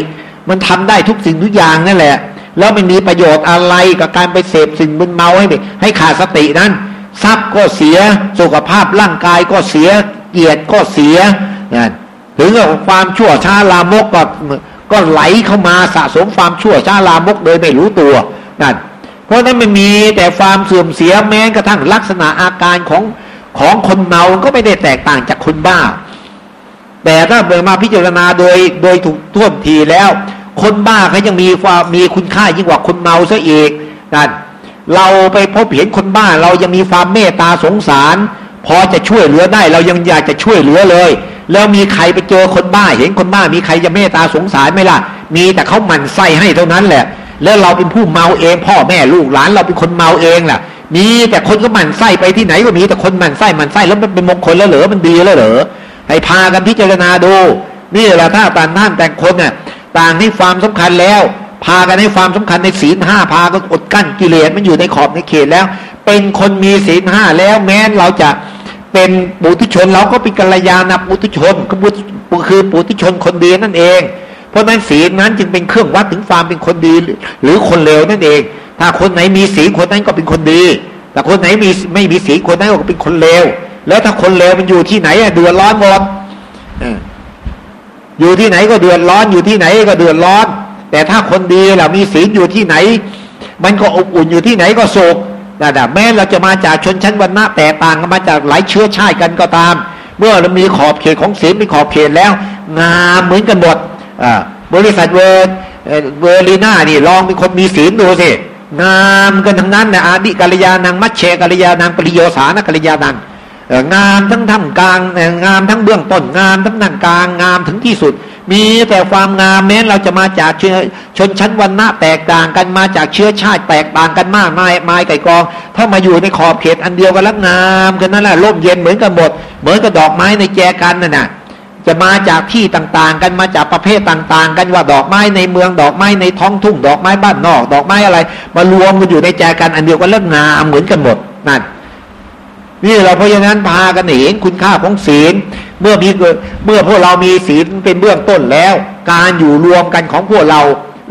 มันทำได้ทุกสิ่งทุกอย่างนั่นแหละ แล้วไม่มีประโยชน์อะไรกับการไปเสพสิ่งมึนเมาให้ให้ขาดสตินั้น ทรัพย์ก็เสีย สุขภาพร่างกายก็เสีย เกียรติก็เสียนะถึงกับความชั่วช้าลามกก็ก็ไหลเข้ามาสะสมความชั่วช้าลามกโดยไม่รู้ตัวนั่นเพราะนั้นไม่มีแต่ความเสื่อมเสียแม้กระทั่งลักษณะอาการของของคนเมาก็ไม่ได้แตกต่างจากคนบ้า แต่ถ้าเบมาพิจารณาโดยโดยถูกท่วมทีแล้ว คนบ้าเขายังมีความมีคุณค่ายิ่งกว่าคนเมาซะอีกนั่น เราไปพบเห็นคนบ้าเรายังมีความเมตตาสงสาร พอจะช่วยเหลือได้ เรายังอยากจะช่วยเหลือเลย แล้วมีใครไปเจอคนบ้า เห็นคนบ้า มีใครจะเมตตาสงสารไหมล่ะ มีแต่เขาหมั่นไส้ให้เท่านั้นแหละ แล้วเราเป็นผู้เมาเอง พ่อแม่ลูกหลานเราเป็นคนเมาเองแหละมีแต่คนก็หมั่นไส้ไปที่ไหนก็มีแต่คนหมั่นไส้หมั่นไส้แล้วมันเป็นมงคลแล้วเหรอมันดีแล้วเหรอให้พากันพิจารณาดูนี่แหละถ้าต่านท่านแต่งคนเนี่ยต่างให้ความสำคัญแล้ว พากันให้ความสำคัญในศีลห้าพาก็อดกั้นกิเลสมันอยู่ในขอบในเขตแล้ว เป็นคนมีศีลห้าแล้วแม้เราจะเป็นปุถุชนเราก็เป็นกัลยาณปุถุชนก็คือปุถุชนคนดีนั่นเอง เพราะนั้นศีลนั้นจึงเป็นเครื่องวัดถึงความเป็นคนดี หรือคนเลวนั่นเอง ถ้าคนไหนมีศีลคนนั้นก็เป็นคนดี แต่คนไหนมีไม่มีศีลคนนั้นก็เป็นคนเลวแล้วถ้าคนเลวมันอยู่ที่ไหนอะเดือดร้อนหมดอยู่ที่ไหนก็เดือดร้อนอยู่ที่ไหนก็เดือดร้อน แต่ถ้าคนดีเรามีศีลอยู่ที่ไหน มันก็อบอุ่นอยู่ที่ไหนก็สุขแต่แม้เราจะมาจากชนชั้นวรรณะแต่ต่างกันมาจากหลายเชื้อชาติกันก็ตาม เมื่อเรามีขอบเขตของศีลเป็นขอบเขตแล้ว งามเหมือนกันหมดบริษัทเวอร์เวอร์ลีน่านี่ลองเป็นคนมีศีลดูสิงามกันทั้งนั้นนะอาดิกัลยานังมัชเชกัลยานังปริโยสานกัลยานัง งามทั้งท่ามกลางงามทั้งเบื้องต้นงามทั้งนั่งกลางงามถึงที่สุด มีแต่ความงามแม้เราจะมาจากเชื้อชนชั้นวรรณะแตกต่างกันมาจากเชื้อชาติแตกต่างกันมากมายไม้ไก่กอง ถ้ามาอยู่ในขอบเขตอันเดียวกันแล้วงามกันนั่นแหละร่มเย็นเหมือนกันหมด เหมือนกับดอกไม้ในแจกันนั่นน่ะจะมาจากที่ต่างๆ กันมาจากประเภทต่างๆ กันว่าดอกไม้ในเมืองดอกไม้ในท้องทุ่ง ดอกไม้บ้านนอก ดอกไม้อะไร มารวมกันอยู่ในแจกันอันเดียวกันแล้วงามเหมือนกันหมดนั่น นี่เราเพราะฉะนั้นพากันเห็นคุณค่าของศีล เมื่อมีเมื่อพวกเรามีศีลเป็นเบื้องต้นแล้ว การอยู่รวมกันของพวกเรา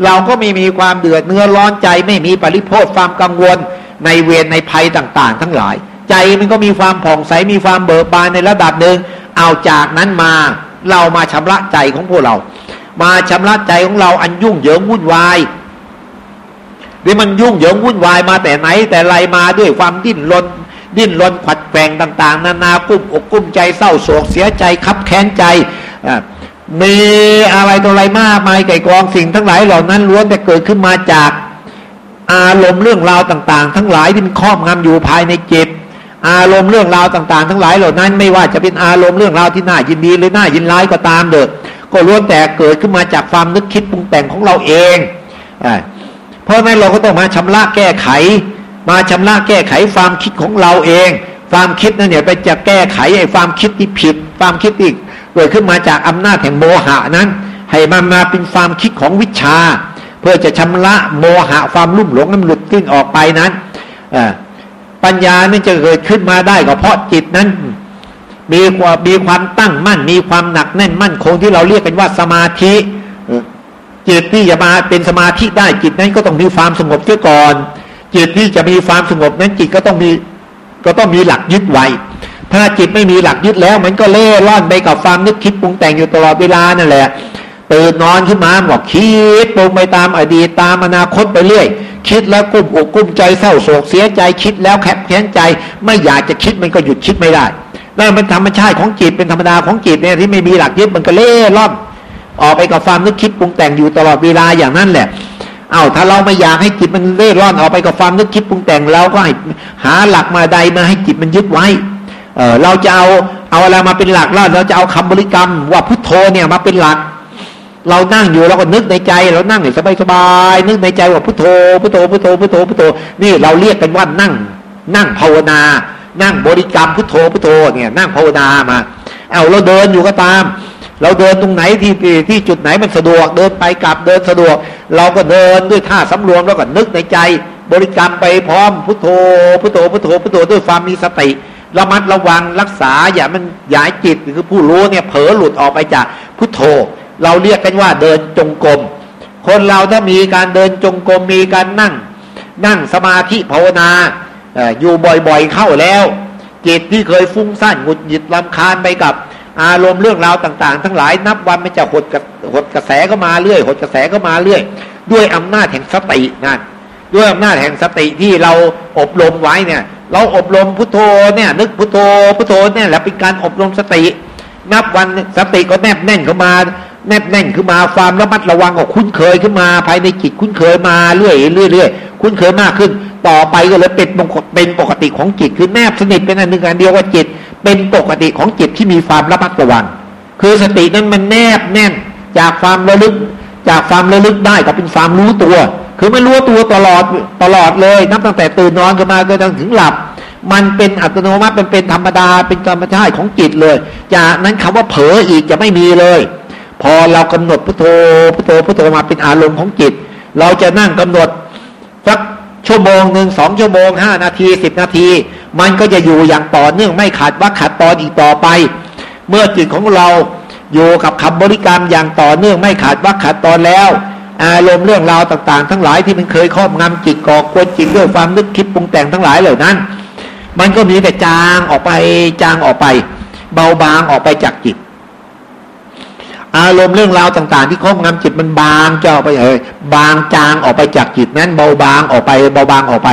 เราก็ไม่มีความเดือดเนื้อร้อนใจไม่มีปริโภทความกังวล ในเวรในภัยต่างๆ ทั้งหลาย ใจมันก็มีความผ่องใสมีความเบิกบานในระดับหนึ่งเอาจากนั้นมาเรามาชำระใจของพวกเรา มาชำระใจของเราอันยุ่งเหยิงวุ่นวายนี่มันยุ่งเหยิงวุ่นวายมาแต่ไหนแต่ไรมาด้วยความดิ้นรน ดิ้นรนขัดแกงต่าง ๆ นานากุ้มอกกุ้มใจเศร้าโศกเสียใจคับแค้นใจมีอะไรตัวอะไรมากมายไก่กองสิ่งทั้งหลายเหล่านั้นล้วนแต่เกิดขึ้นมาจากอารมณ์เรื่องราวต่างๆ ทั้งหลายที่มันครอบงำอยู่ภายในจิตอารมณ์เรื่องราวต่างๆ ทั้งหลายเหล่านั้น ไม่ว่าจะเป็นอารมณ์เรื่องราวที่น่ายินดีหรือน่ายินร้ายก็ตามเด้อก็ล้วนแต่เกิดขึ้นมาจากความนึกคิดปรุงแต่งของเราเองเพราะนั้นเราก็ต้องมาชำระแก้ไข มาชำระแก้ไขความคิดของเราเอง ความคิดนั่นเนี่ยไปจะแก้ไขไอ้ความคิดที่ผิด ความคิดที่เกิดขึ้นมาจากอำนาจแห่งโมหะนั้น ให้มันมาเป็นความคิดของวิชา เพื่อจะชำระโมหะความลุ่มหลงนั้นหลุดขึ้นออกไปนั้นปัญญานี่จะเกิดขึ้นมาได้ก็เพราะจิตนั้น มีความมีความตั้งมั่น มีความหนักแน่นมั่นคงที่เราเรียกกันว่าสมาธิจิตที่จะมาเป็นสมาธิได้จิตนั้นก็ต้องมีความสงบเสียก่อน จิตที่จะมีความสงบนั้นจิตก็ต้องมีก็ต้องมีหลักยึดไว้ ถ้าจิตไม่มีหลักยึดแล้ว มันก็เล่ร่อนไปกับความนึกคิดปรุงแต่งอยู่ตลอดเวลานั่นแหละตื่นนอนขึ้นมาบอกคิดปรุงไปตามอดีตตามอนาคตไปเรื่อย คิดแล้วกุ้มอกกุ้มใจเศร้าโศกเสียใจคิดแล้วแคบแค้นใจ ไม่อยากจะคิดมันก็หยุดคิดไม่ได้นั่นเป็นธรรมชาติของจิตเป็นธรรมดาของจิตเนี่ยที่ไม่มีหลักยึดมันก็เล่ร่อนออกไปกับความนึกคิดปรุงแต่งอยู่ตลอดเวลาอย่างนั้นแหละ เอา้าถ้าเราไม่อยากให้จิตมันเล่ร่อนออกไปกับความนึกคิดปรุงแต่งแล้วก็ให้หาหลักมาใดมาให้จิตมันยึดไว้เออเราจะเอาเอาอะไรมาเป็นหลักแล้วเราจะเอาคำบริกรรม ว่าพุทโธเนี่ยมาเป็นหลัก เรานั่งอยู่เราก็นึกในใจ เรานั่งสบายสบายนึกในใจว่าพุทโธพุทโธพุทโธพุทโธพุทโธนี่เราเรียกกันว่านั่ง นั่งภาวนา นั่งบริกรรมพุทโธพุทโธเนี่ยนั่งภาวนามา เอาเราเดินอยู่ก็ตาม เราเดินตรงไหนที่ที่จุดไหนมันสะดวก เดินไปกลับเดินสะดวก เราก็เดินด้วยท่าสำรวมแล้วก็นึกในใจ บริกรรมไปพร้อมพุทโธพุทโธพุทโธพุทโธด้วยความมีสติระมัดระวังรักษาอย่ามันย้ายจิตคือผู้รู้เนี่ยเผลอหลุดออกไปจากพุทโธ เราเรียกกันว่าเดินจงกรมคนเราถ้ามีการเดินจงกรมมีการนั่ง นั่งสมาธิภาวนาอยู่บ่อยๆเข้าแล้ว จิตที่เคยฟุ้งซ่านหงุดหงิดลำคาญไปกับ อารมณ์เรื่องราวต่าง ๆ ทั้งหลายนับวันมันจะหดกระหดกระแสก็มาเรื่อย หดกระแสก็มาเรื่อย ด้วยอำนาจแห่งสตินั่นด้วยอำนาจแห่งสติที่เราอบรมไว้เนี่ย เราอบรมพุทโธเนี่ย นึกพุทโธพุทโธเนี่ยแหละเป็นการอบรมสติ นับวันสติก็แนบแน่นเข้ามา แนบแน่นขึ้นมาความระมัดระวังก็คุ้นเคยขึ้นมา ภายในจิตคุ้นเคยมาเรื่อยเรื่อยเรื่อยคุ้นเคยมากขึ้น ต่อไปก็เลยเป็นเป็นปกติของจิตคือแนบสนิทเป็นอันหนึ่งอันเดียวว่าจิต เป็นปกติของจิตที่มีความระมัดระวัง คือสตินั้นมันแนบแน่นจากความระลึก จากความระลึกได้ก็เป็นความรู้ตัว คือไม่รู้ตัวตลอดตลอดเลยนับตั้งแต่ตื่นนอนขึ้นมาจนถึงหลับ มันเป็นอัตโนมัติเป็นเป็นธรรมดาเป็นธรรมชาติของจิตเลย จากนั้นคำว่าเผลออีกจะไม่มีเลย พอเรากำหนดพุทโธพุทโธพุทโธมาเป็นอารมณ์ของจิต เราจะนั่งกำหนดสักชั่วโมงหนึ่งสองชั่วโมงห้านาทีสิบนาที มันก็จะอยู่อย่างต่อเนื่องไม่ขาดว่าขาดตอนอีกต่อไป เมื่อจิตของเราอยู่กับคำบริกรรมอย่างต่อเนื่องไม่ขาดว่าขาดตอนแล้ว อารมณ์เรื่องราวต่างๆ ทั้งหลายที่มันเคยครอบงำจิตก่อกวนจิตด้วยความนึกคิดปรุงแต่งทั้งหลายเหล่านั้น มันก็มีแต่จางออกไปจางออกไป เบาบางออกไปจากจิต อารมณ์เรื่องราวต่างๆ ที่ครอบงำจิตมันบางจะออกไปเอยบางจางออกไปจากจิตนั้น เบาบางออกไป เบาบางออกไป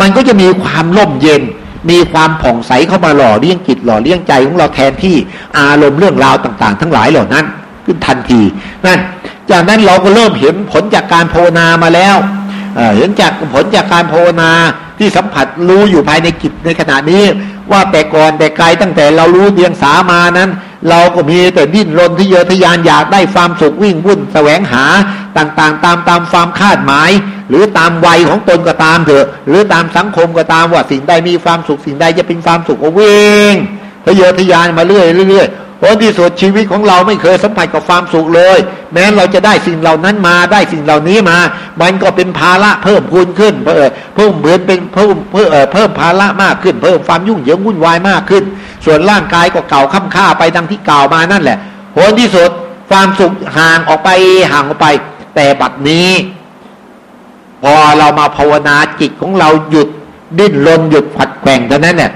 มันก็จะมีความร่มเย็น มีความผ่องใสเข้ามาหล่อเลี้ยงจิตหล่อเลี้ยงใจของเราแทนที่อารมณ์เรื่องราวต่าง ๆ ทั้งหลายเหล่านั้น ขึ้นทันทีนั่นจากนั้นเราก็เริ่มเห็นผลจากการภาวนามาแล้วเห็นจากผลจากการภาวนาที่สัมผัสรู้อยู่ภายในจิตในขณะนี้ ว่าแต่ก่อนแต่ไกลตั้งแต่เรารู้เดียงสามานั้น เราก็มีแต่ดิ้นรนที่เยอทยานอยากได้ความสุขวิ่งวุ่นแสวงหาต่างๆ ตามตามความคาดหมาย หรือตามวัยของตนก็ตามเถอะ หรือตามสังคมก็ตามว่าสิ่งใดมีความสุขสิ่งใดจะเป็นความสุขก็วิ่งทะเยอทยานมาเรื่อยเรื่อย ผลที่สุดชีวิตของเราไม่เคยสัมผัสกับความสุขเลย แม้เราจะได้สิ่งเหล่านั้นมาได้สิ่งเหล่านี้มา มันก็เป็นภาระเพิ่มพูนขึ้นเพิ่มเหมือนเป็นเพิ่มเพิ่มเพิ่มภาระมากขึ้น เพิ่มความยุ่งเหยิงวุ่นวายมากขึ้น ส่วนร่างกายก็เก่าค้ำค่าไปดังที่กล่าวมานั่นแหละผลที่สุดความสุขห่างออกไปห่างออกไป แต่บัดนี้ พอเรามาภาวนาจิตของเราหยุดดิ้นรนหยุดผัดแกว่งเท่านั้นเนี่ย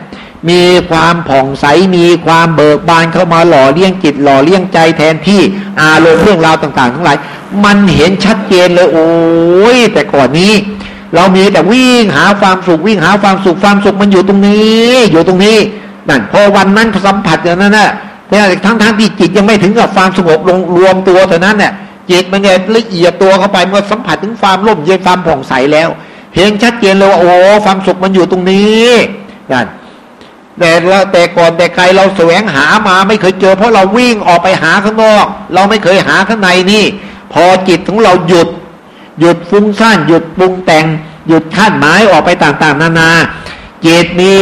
มีความผ่องใสมีความเบิกบานเข้ามาหล่อเลี้ยงจิตหล่อเลี้ยงใจแทนที่อารมณ์เรื่องราวต่าง ๆ ทั้งหลาย มันเห็นชัดเจนเลยโอ้ยแต่ก่อนนี้ เรามีแต่วิ่งหาความสุขวิ่งหาความสุขความสุขมันอยู่ตรงนี้ อยู่ตรงนี้นั่นพอวันนั้นสัมผัสอย่างนั้นน่ะแต่ทั้งทั้งที่จิตยังไม่ถึงกับความสงบลงรวมตัวเท่านั้นเนี่ยจิตมันเนี่ยละเอียดตัวเข้าไปเมื่อสัมผัสถึงความร่มเย็นความผ่องใสแล้ว เห็นชัดเจนเลยว่าโอ้ความสุขมันอยู่ตรงนี้นั่น แต่แต่ก่อนแต่ไกลเราแสวงหามาไม่เคยเจอ เพราะเราวิ่งออกไปหาข้างนอก เราไม่เคยหาข้างในนี่ พอจิตของเราหยุด หยุดฟุ้งซ่านหยุดปรุงแต่ง หยุดคาดหมายออกไปต่างๆ นานาจิตมี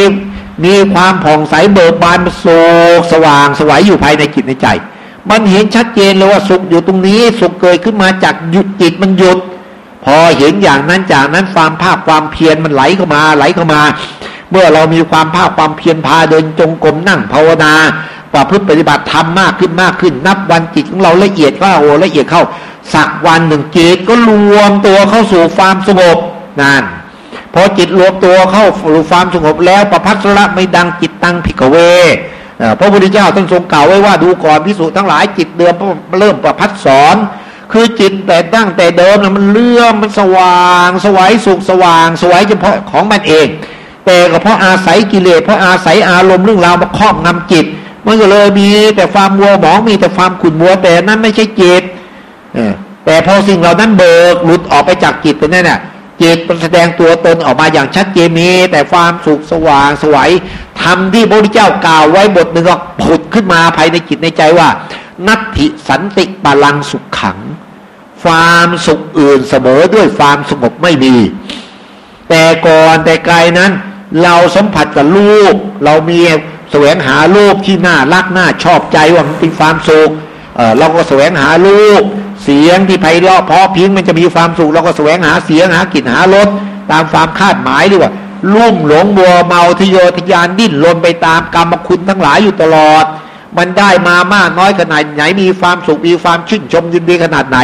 มีความผ่องใสเบิกบานโศกสว่างสวัยอยู่ภายในจิตในใจ มันเห็นชัดเจนเลยว่าสุขอยู่ตรงนี้ สุขเกิดขึ้นมาจากหยุดจิตมันหยุด พอเห็นอย่างนั้นจากนั้นความภาคความเพียรมันไหลเข้ามาไหลเข้ามา เมื่อเรามีความภาคความเพียรพาเดินจงกรมนั่งภาวนาว่าพึ่งปฏิบัติธรรมมากขึ้นมากขึ้น นับวันจิตของเราละเอียดเข้าโอ้ละเอียดเข้า สักวันหนึ่งจิตก็รวมตัวเข้าสู่ความสงบนั่นพอจิตรวมตัวเข้าสู่ความสงบแล้วประพัสระไม่ดังจิตตั้งพิกเวพระพุทธเจ้าท่านทรงกล่าวไว้ว่าดูก่อนพิสุทั้งหลายจิตเดิมเริ่มประพัดสอนคือจิตแต่ตั้งแต่เดิมมันเลื่อมมันสว่าง สวัยสุขสว่าง สวยเฉพาะของมันเอง แต่ก็เพราะอาศัยกิเลสเพราะอาศัยอารมณ์เรื่องราวมาครอบงำจิต มันก็เลยมีแต่ความมัวหมองมีแต่ความขุ่นมัวแต่นั้นไม่ใช่จิตแต่พอสิ่งเหล่านั้นเบิกหลุดออกไปจากจิตไปนั่นน่ะจิตแสดงตัวตนออกมาอย่างชัดเจนมีแต่ความสุขสว่างสวยทำที่พระพุทธเจ้ากล่าวไว้บทหนึ่งก็ผุดขึ้นมาภายในจิตในใจว่า นัตถิสันติบาลังสุขขัง ความสุขอื่นเสมอด้วยความสงบไม่มี แต่ก่อนแต่ไกลนั้น เราสัมผัสกับรูป เรามีแสวงหารูปที่น่ารักน่าชอบใจว่ามันเป็นความสุขเราก็แสวงหารูป เสียงที่ไพเราะเพราะพิงมันจะมีความสุขเราก็แสวงหาเสียงหากลิ่นหารสตามความคาดหมายหรือว่าลุ่มหลงบัวเมาทโยทยานดิ้นรนไปตามกรรมคุณทั้งหลายอยู่ตลอด มันได้มามากน้อยขนาดไหนมีความสุขมีความชื่นชมยินดีขนาดไหน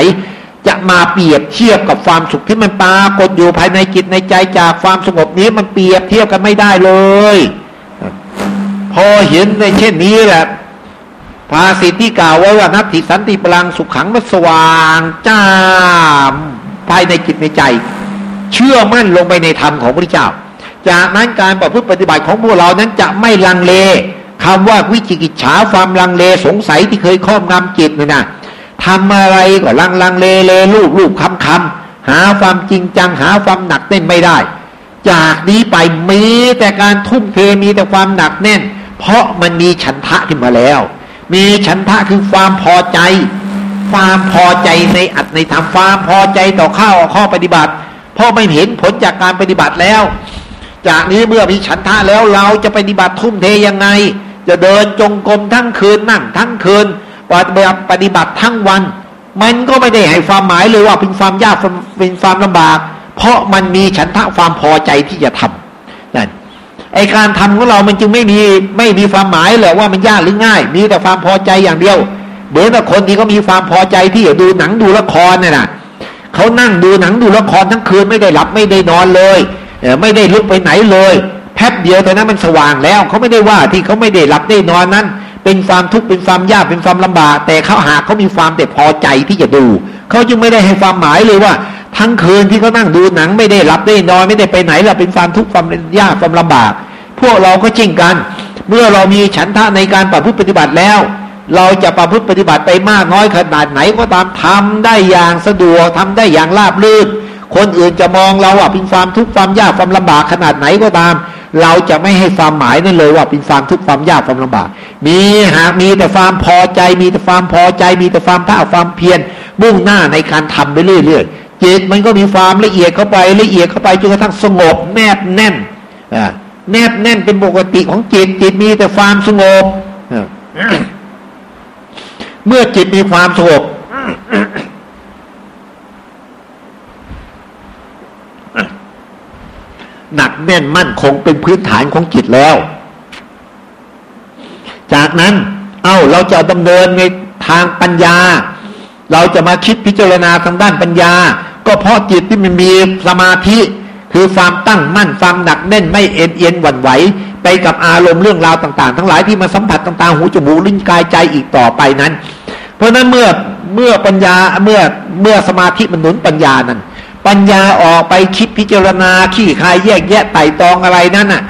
จะมาเปรียบเทียบกับความสุขที่มันปรากฏอยู่ภายในจิตในใจจากความสงบนี้มันเปรียบเทียบกันไม่ได้เลย พอเห็นในเช่นนี้แหละภาษิตที่กล่าวไว้ว่านัตถิสันติพลังสุขขังมัสว่างจ้าภายในจิตในใจ เชื่อมั่นลงไปในธรรมของพระเจ้า จากนั้นการประพฤติปฏิบัติของพวกเรานั้นจะไม่ลังเลคำว่าวิจิกิจฉาความลังเลสงสัยที่เคยครอบงำจิตเนี่ยนะ ทำอะไรก็ลังลังเลเลลูกลูกคำคำหาความจริงจังหาความหนักแน่นไม่ได้ จากนี้ไปมีแต่การทุ่มเทมีแต่ความหนักแน่น เพราะมันมีฉันทะขึ้นมาแล้ว มีฉันทะคือความพอใจ ความพอใจในอัตในธรรมความพอใจต่อข้าวข้อปฏิบัติ เพราะไม่เห็นผลจากการปฏิบัติแล้ว จากนี้เมื่อมีฉันทะแล้วเราจะปฏิบัติทุ่มเทยังไง จะเดินจงกรมทั้งคืนนั่งทั้งคืน ปฏิบัติปฏิบัติทั้งวัน มันก็ไม่ได้ให้ความหมายเลยว่าเป็นความยากเป็นความลำบาก เพราะมันมีฉันทะความพอใจที่จะทำนั่นไอการทำของเรามันจึงไม่มีไม่มีความหมายเลยว่ามันยากหรือง่าย มีแต่ความพอใจอย่างเดียวเหมือนกับคนที่เขามีความพอใจที่จะดูหนังดูละครเนี่ยนะเขานั่งดูหนังดูละครทั้งคืนไม่ได้หลับไม่ได้นอนเลยไม่ได้ลุกไปไหนเลยแป๊บเดียวแต่นั้นมันสว่างแล้วเขาไม่ได้ว่าที่เขาไม่ได้หลับได้นอนนั้น เป็นความทุกข์เป็นความยากเป็นความลำบาก แต่เขาหากเขามีความแต่พอใจที่จะดู เขาจึงไม่ได้ให้ความหมายเลยว่า ทั้งคืนที่เขานั่งดูหนังไม่ได้หลับได้นอนไม่ได้ไปไหนเราเป็นความทุกข์ความยากความลำบาก พวกเราก็จริงกัน เมื่อเรามีฉันทะในการประพฤติปฏิบัติแล้ว เราจะประพฤติปฏิบัติไปมากน้อยขนาดไหนก็ตามทำได้อย่างสะดวกทำได้อย่างราบรื่นคนอื่นจะมองเราว่าเป็นความทุกข์ความยากความลำบากขนาดไหนก็ตาม เราจะไม่ให้ความหมายนั่นเลยว่าเป็นความทุกข์ความยากความลำบาก มีหากมีแต่ความพอใจ มีแต่ความพอใจ มีแต่ความภาคความเพียรมุ่งหน้าในการทำไปเรื่อยๆจิตมันก็มีความละเอียดเข้าไปละเอียดเข้าไปจนกระทั่งสงบแนบแน่นแนบแน่นเป็นปกติของจิตจิตมีแต่ความสงบเมื่อจิตมีความสงบ หนักแน่นมั่นคงเป็นพื้นฐานของจิตแล้ว จากนั้น เอ้าเราจะดำเนินในทางปัญญา เราจะมาคิดพิจารณาทางด้านปัญญา ก็เพราะจิตที่มันมีสมาธิคือความตั้งมั่นความหนักแน่นไม่เอ็นเอียนหวั่นไหว ไปกับอารมณ์เรื่องราวต่างๆ ทั้งหลายที่มาสัมผัสต่างๆ หูจมูกลิ้นกายใจอีกต่อไปนั้น เพราะนั้นเมื่อเมื่อปัญญาเมื่อเมื่อสมาธิมันหนุนปัญญานั้น ปัญญาออกไปคิดพิจารณาขี้คายแยกแยะไต่ตองอะไรนั้นอะ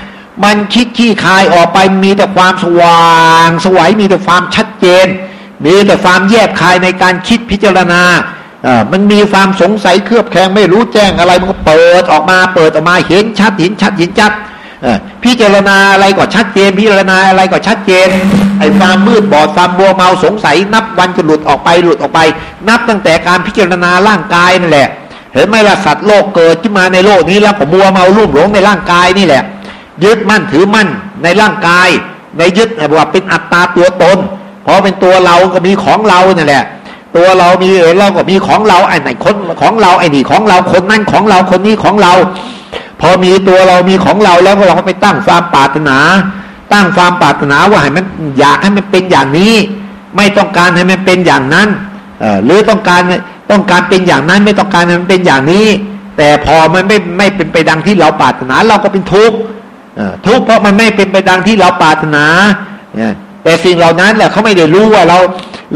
มันคิดขี้คายออกไปมีแต่ความสว่างสวยมีแต่ความชัดเจน มีแต่ความแยบคายในการคิดพิจารณาอ่ามันมีความสงสัยเครือบแคลงไม่รู้แจ้งอะไรมันก็เปิดออกมาเปิดออกมาเห็นชัดเห็นชัดเห็นชัดพิจารณาอะไรก็ชัดเจน พิจารณาอะไรก็ชัดเจนไอ้ความมืดบอดความบัวเมาสงสัย นับวันจะหลุดออกไปหลุดออกไป นับตั้งแต่การพิจารณาร่างกายนั่นแหละ เห็นไหมล่ะสัตว์โลกเกิดขึ้นมาในโลกนี้แล้วก็มัวเมาลุ่มหลงในร่างกายนี่แหละ ยึดมั่นถือมั่นในร่างกาย ในยึดว่าเป็นอัตตาตัวตนเพราะเป็นตัวเราก็มีของเราเนี่ยแหละ ตัวเรามีเอเราก็มีของเราไอ้ไหนคนของเราไอ้นี่ของเราคนนั่นของเราคนนี้ของเรา พอมีตัวเรามีของเราแล้วเราก็ไปตั้งความปรารถนา ตั้งความปรารถนาว่าให้มันอยากให้มันเป็นอย่างนี้ ไม่ต้องการให้มันเป็นอย่างนั้นหรือต้องการ ต้องการเป็นอย่างนั้นไม่ต้องการมันเป็นอย่างนี้ แต่พอมันไม่ไม่เป็นไปดังที่เราปรารถนา เราก็เป็นทุกข์ทุกข์เพราะมันไม่เป็นไปดังที่เราปรารถนาแต่สิ่งเหล่านั้นแหละเขาไม่ได้รู้ว่าเรา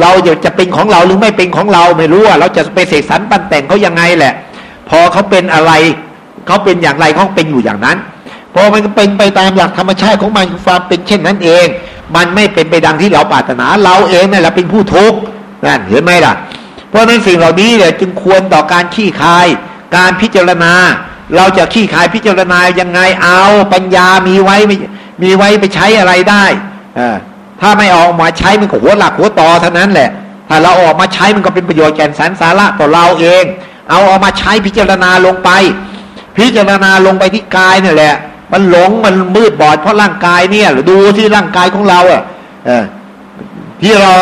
เราจะเป็นของเราหรือไม่เป็นของเราไม่รู้ว่าเราจะไปเสกสรรปั้นแต่งเขายังไงแหละ พอเขาเป็นอะไรเขาเป็นอย่างไรเขาเป็นอยู่อย่างนั้นพอมันเป็นไปตามหลักธรรมชาติของมันความเป็นเช่นนั้นเอง มันไม่เป็นไปดังที่เราปรารถนา เราเองนี่แหละเป็นผู้ทุกข์นั่นเห็นไหมล่ะ เพราะนั้นสิ่งเหล่านี้เนี่ยจึงควรต่อการขี้คาย การพิจารณา เราจะขี้คายพิจารณายังไงเอาปัญญามีไว้มีไว้ไปใช้อะไรได้อถ้าไม่ออกมาใช้มันก็หัวหลักหัวต่อเท่านั้นแหละ ถ้าเราออกมาใช้มันก็เป็นประโยชน์แก่สารสาระต่อเราเอง เอาออกมาใช้พิจารณาลงไป พิจารณาลงไปที่กายเนี่ยแหละ มันหลงมันมืดบอดเพราะร่างกายเนี่ยดูที่ร่างกายของเราอะ ที่เรา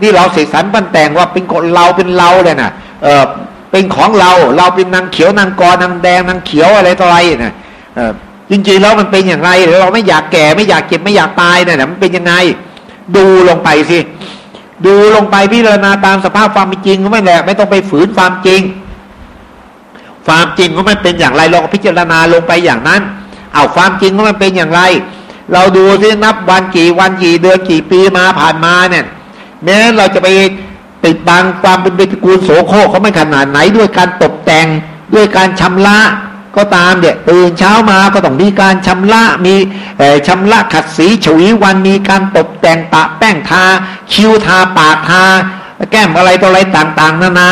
ที่เราเสกสรรปั้นแต่งว่าเป็นคนเราเป็นเราเลยนะเออเป็นของเราเราเป็นนางเขียวนางกอนางแดงนางเขียวอะไรต่ออะไรนะเออจริงๆแล้วมันเป็นอย่างไรเราไม่อยากแก่ไม่อยากเจ็บไม่อยากตายเนี่ยมันเป็นยังไง ดูลงไปสิดูลงไปพิจารณาตามสภาพความจริงก็ไม่แหละไม่ต้องไปฝืนความจริง ความจริงก็มันเป็นอย่างไรเราก็พิจารณาลงไปอย่างนั้น เอาความจริงก็มันเป็นอย่างไร เราดูที่นับวันกี่วันกี่เดือนกี่ปีมาผ่านมาเนี่ย แม้เราจะไปปิดบังความเป็นเบตกูลโสโครเขาไม่ขนาดไหนด้วยการตกแต่งด้วยการชำระก็ตามเดี๋ยตื่นเช้ามาก็ต้องมีการชำระมีชำระขัดสีฉวีวันมีการตกแต่งปะแป้งทา คิ้วทาปากทา แก้มอะไรต่ออะไรต่าง ๆ นานา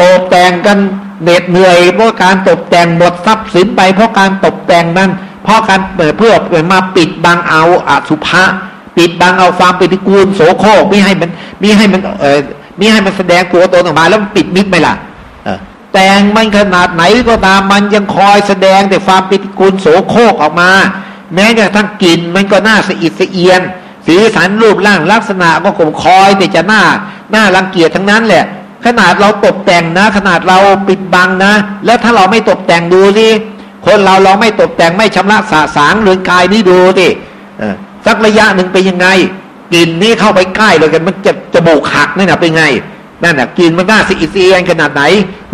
ตกแต่งกันเหน็ดเหนื่อยเพราะการตกแต่งหมดทรัพย์สินไปเพราะการตกแต่งนั้น เพราะการเปิดเพื่อมาปิดบังเอาอสุภะปิดบังเอาความปฏิกูลโสโครกไม่ให้มันมีให้มันเออมีให้มันแสดงตัวตนออกมาแล้วมันปิดมิดไหมล่ะแต่งมันขนาดไหนก็ตามมันยังคอยแสดงแต่ความปฏิกูลโสโครกออกมา แม้กระทั่งกลิ่นมันก็น่าสะอิดสะเอียนสีสันรูปร่างลักษณะก็คงคอยแต่จะหน้าหน้ารังเกียจทั้งนั้นแหละ ขนาดเราตกแต่งนะ ขนาดเราปิดบังนะ แล้วถ้าเราไม่ตกแต่งดูสิ คนเราเราไม่ตกแต่งไม่ชำระสาสางเรือนกายนี้ดูสิสักระยะหนึ่งเป็นยังไงกลิ่นนี้เข้าไปใกล้เลยกันมันจะจมูกหักนี่นะเป็นไงนั่นน่ะกลิ่นมันน่าสิอิสเอียนขนาดไหน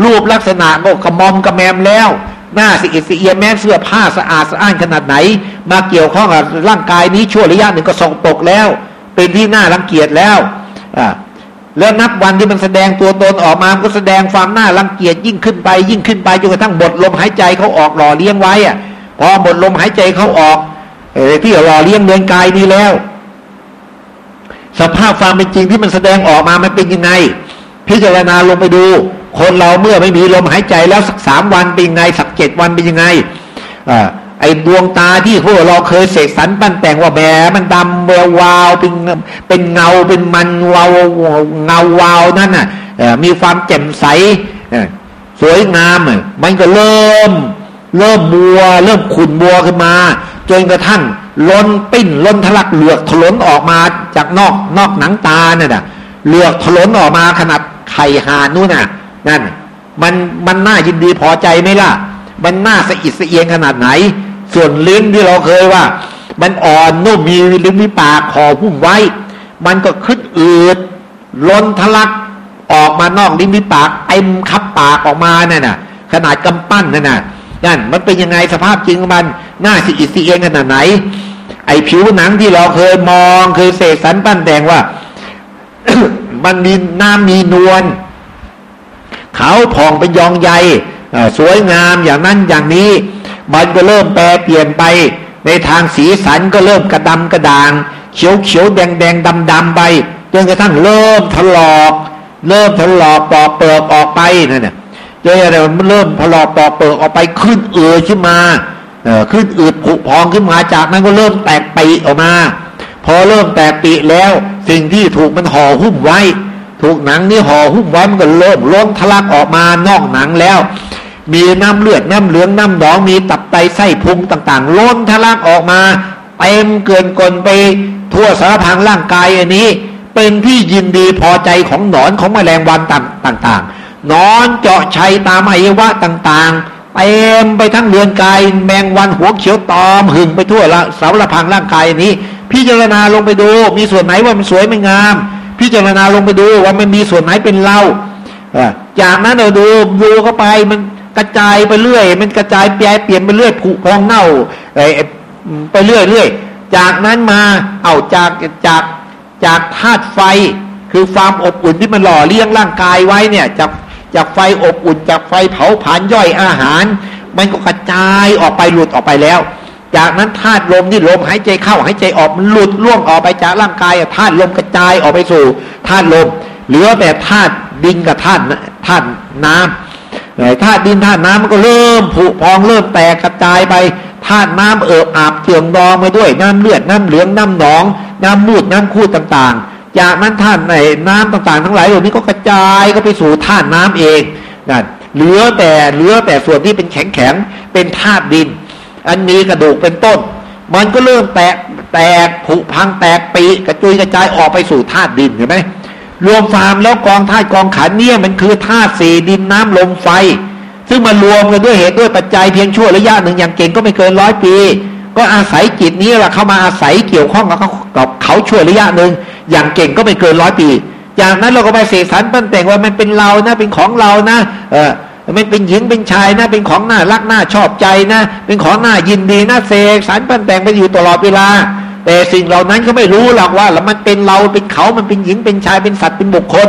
รูปลักษณะก็กระมอมกระแมมแล้วหน้าสิอิสเอียนแม้เสื้อผ้าสะอาดสะอ้านขนาดไหน มาเกี่ยวข้องกับร่างกายนี้ชั่วระยะหนึ่งก็ส่งตกแล้ว เป็นที่น่ารังเกียจแล้วอ่า แล้วนับวันที่มันแสดงตัวตนออกมามันก็แสดงความน่ารังเกียจยิ่งขึ้นไป ยิ่งขึ้นไปจนกระทั่งบทลมหายใจเขาออกหล่อเลี้ยงไว้อะพอบทลมหายใจเขาออก เอที่หล่อเลี้ยงเนื้อกายนี้แล้ว สภาพความเป็นจริงที่มันแสดงออกมามันเป็นยังไง พิจารณาลงไปดู คนเราเมื่อไม่มีลมหายใจแล้วสักสามวันเป็นยังไง สักเจ็ดวันเป็นยังไงอ่า ไอ้ดวงตาที่พวกเราเคยเสกสรรปั้นแต่งว่าแบมันดำแวววาวเป็นเป็นเงาเป็นมันวาวเงาวาวนั่นน่ะมีความแจ่มใสสวยงามมันก็เริ่ม เริ่มมัว เริ่มขุ่นมัวขึ้นมาจนกระทั่งล้นปิ้นล้นทะลักเหลือกถลนออกมาจากนอกนอกหนังตาเนี่ยนะเหลือกถลนออกมาขนาดไข่หานู่นน่ะนั่นมันมันน่ายินดีพอใจไหมล่ะ มันน่าสะอิดสะเอียงขนาดไหน ส่วนลิ้นที่เราเคยว่า มันอ่อนนุ่มมีลิ้นมีปากคอพุ่มไว้ มันก็ขึ้นอืดล้นทะลักออกมานอกลิ้นมีปากเต็มคับปากออกมาเนี่ยนะขนาดกำปั้นนั่นน่ะนั่นมันเป็นยังไงสภาพจริงมันหน้าสิอิสิเองขนาดไหน ไอ้ผิวหนังที่เราเคยมองเคยเสกสรรปั้นแต่งว่า มันมีน้ำมีนวลขาวผ่องเป็นยองใยสวยงามอย่างนั้นอย่างนี้ มันก็เริ่มแปรเปลี่ยนไป ในทางสีสันก็เริ่มกระดำกระด่าง เขียวเขียวแดงแดงดำดำไปจนกระทั่งเริ่มถลอก เริ่มถลอกปอกเปลือกออกไปนั่นเนี่ยจนอะไรมันเริ่มถลอกปอกเปลือกออกไปขึ้นเอือขึ้นมาเออขึ้นอืดผุพองขึ้นมาจากนั้นก็เริ่มแตกปีออกมา พอเริ่มแตกปีแล้ว สิ่งที่ถูกมันห่อหุ้มไว้ ถูกหนังนี่ห่อหุ้มไว้มันก็เริ่มล้นทะลักออกมานอกหนังแล้ว มีน้ำเลือดน้ำเหลืองน้ำหนองมีตับ ไตไส้พุงต่างๆ ล้นทะลักออกมาเต็มเกินกลไปทั่วสารพังร่างกายอันนี้ เป็นที่ยินดีพอใจของหนอนของแมลงวันต่างๆนอนเจาะชัยตามอวัยวะต่างๆเต็มไปทั้งเรือนกายแมงวันหัวเขียวตอมหึงไปทั่วละสารพังร่างกายอันี้ พิจารณาลงไปดู มีส่วนไหนว่ามันสวยไม่งาม พิจารณาลงไปดูว่ามันมีส่วนไหนเป็นเล่าจากนั้นเราดูดูเข้าไปมัน กระจายไปเรื่อย มันกระจายเปลี่ยนเปลี่ยนไปเรื่อยผุพองเน่าไปเรื่อยเรื่อยจากนั้นมาเอาจากจากจากธาตุไฟ คือความอบอุ่นที่มันหล่อเลี้ยงร่างกายไว้เนี่ยจากจากไฟอบอุ่น จากไฟเผาผลาญย่อยอาหาร มันก็กระจายออกไปหลุดออกไปแล้ว จากนั้นธาตุลมที่ลมหายใจเข้าหายใจออกมันหลุดล่วงออกไปจากร่างกายธาตุลมกระจายออกไปสู่ธาตุลม เหลือแต่ธาตุดินกับธาตุธาตุน้ำ ธาตุดินธาตุน้ำมันก็เริ่มผุพองเริ่มแตกกระจายไปธาตุน้ำเอิบอาบเจืองดองไปด้วยน้ำเลือดน้ำเหลืองน้ำหนอง น้ำมูดน้ำคูดต่างๆ จากนั้นท่านในน้ำต่างๆ ทั้งหลายเหล่านี้ก็กระจายก็ไปสู่ธาตุน้ำเองนั่นเหลือแต่เหลือแต่ส่วนที่เป็นแข็งแข็งเป็นธาตุดิน อันนี้กระดูกเป็นต้น มันก็เริ่มแตกแตกผุพังแตกปีกระจุยกระจายออกไปสู่ธาตุดินเห็นไหม รวมฟาร์มแล้วกองธาตุกองขันเนี่ยมันคือธาตุสี่ดินน้ำลมไฟ ซึ่งมารวมกันด้วยเหตุด้วยปัจจัยเพียงชั่วระยะหนึ่งอย่างเก่งก็ไม่เกินร้อยปี ก็อาศัยจิตนี้แหละเข้ามาอาศัยเกี่ยวข้องกับเขากับเขาชั่วระยะหนึ่งอย่างเก่งก็ไม่เกินร้อยปี จากนั้นเราก็ไปเสกสรรปั้นแต่งว่ามันเป็นเรานะเป็นของเรานะ เออมันเป็นหญิงเป็นชายนะเป็นของน่ารักน่าชอบใจนะ เป็นของน่ายินดีนะเสกสรรปั้นแต่งไปอยู่ตลอดเวลา แต่สิ่งเหล่านั้นเขาไม่รู้หรอกว่าแล้วมันเป็นเราเป็นเขามันเป็นหญิงเป็นชายเป็นสัตว์เป็นบุคคล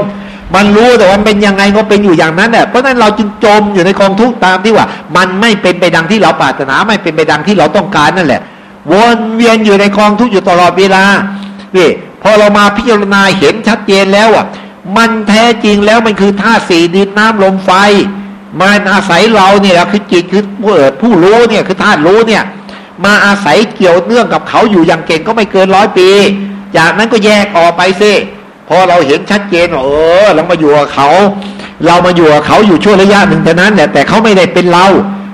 มันรู้แต่ว่าเป็นยังไงก็เป็นอยู่อย่างนั้นแหละเพราะนั้นเราจึงจมอยู่ในกองทุกข์ตามที่ว่า มันไม่เป็นไปดังที่เราปรารถนาไม่เป็นไปดังที่เราต้องการนั่นแหละ วนเวียนอยู่ในกองทุกข์อยู่ตลอดเวลานี่พอเรามาพิจารณาเห็นชัดเจนแล้วอะ มันแท้จริงแล้วมันคือธาตุสี่ดินน้ำลมไฟมันอาศัยเราเนี่ยคือจิตคือผู้ผู้รู้เนี่ยคือธาตุรู้เนี่ย มาอาศัยเกี่ยวเนื่องกับเขาอยู่อย่างเก่งก็ไม่เกินร้อยปี จากนั้นก็แยกออกไปซิพอเราเห็นชัดเจนว่าเออเรามาอยู่กับเขา เรามาอยู่กับเขาอยู่ช่วงระยะหนึ่งเท่านั้นเนี่ยแต่เขาไม่ได้เป็นเรา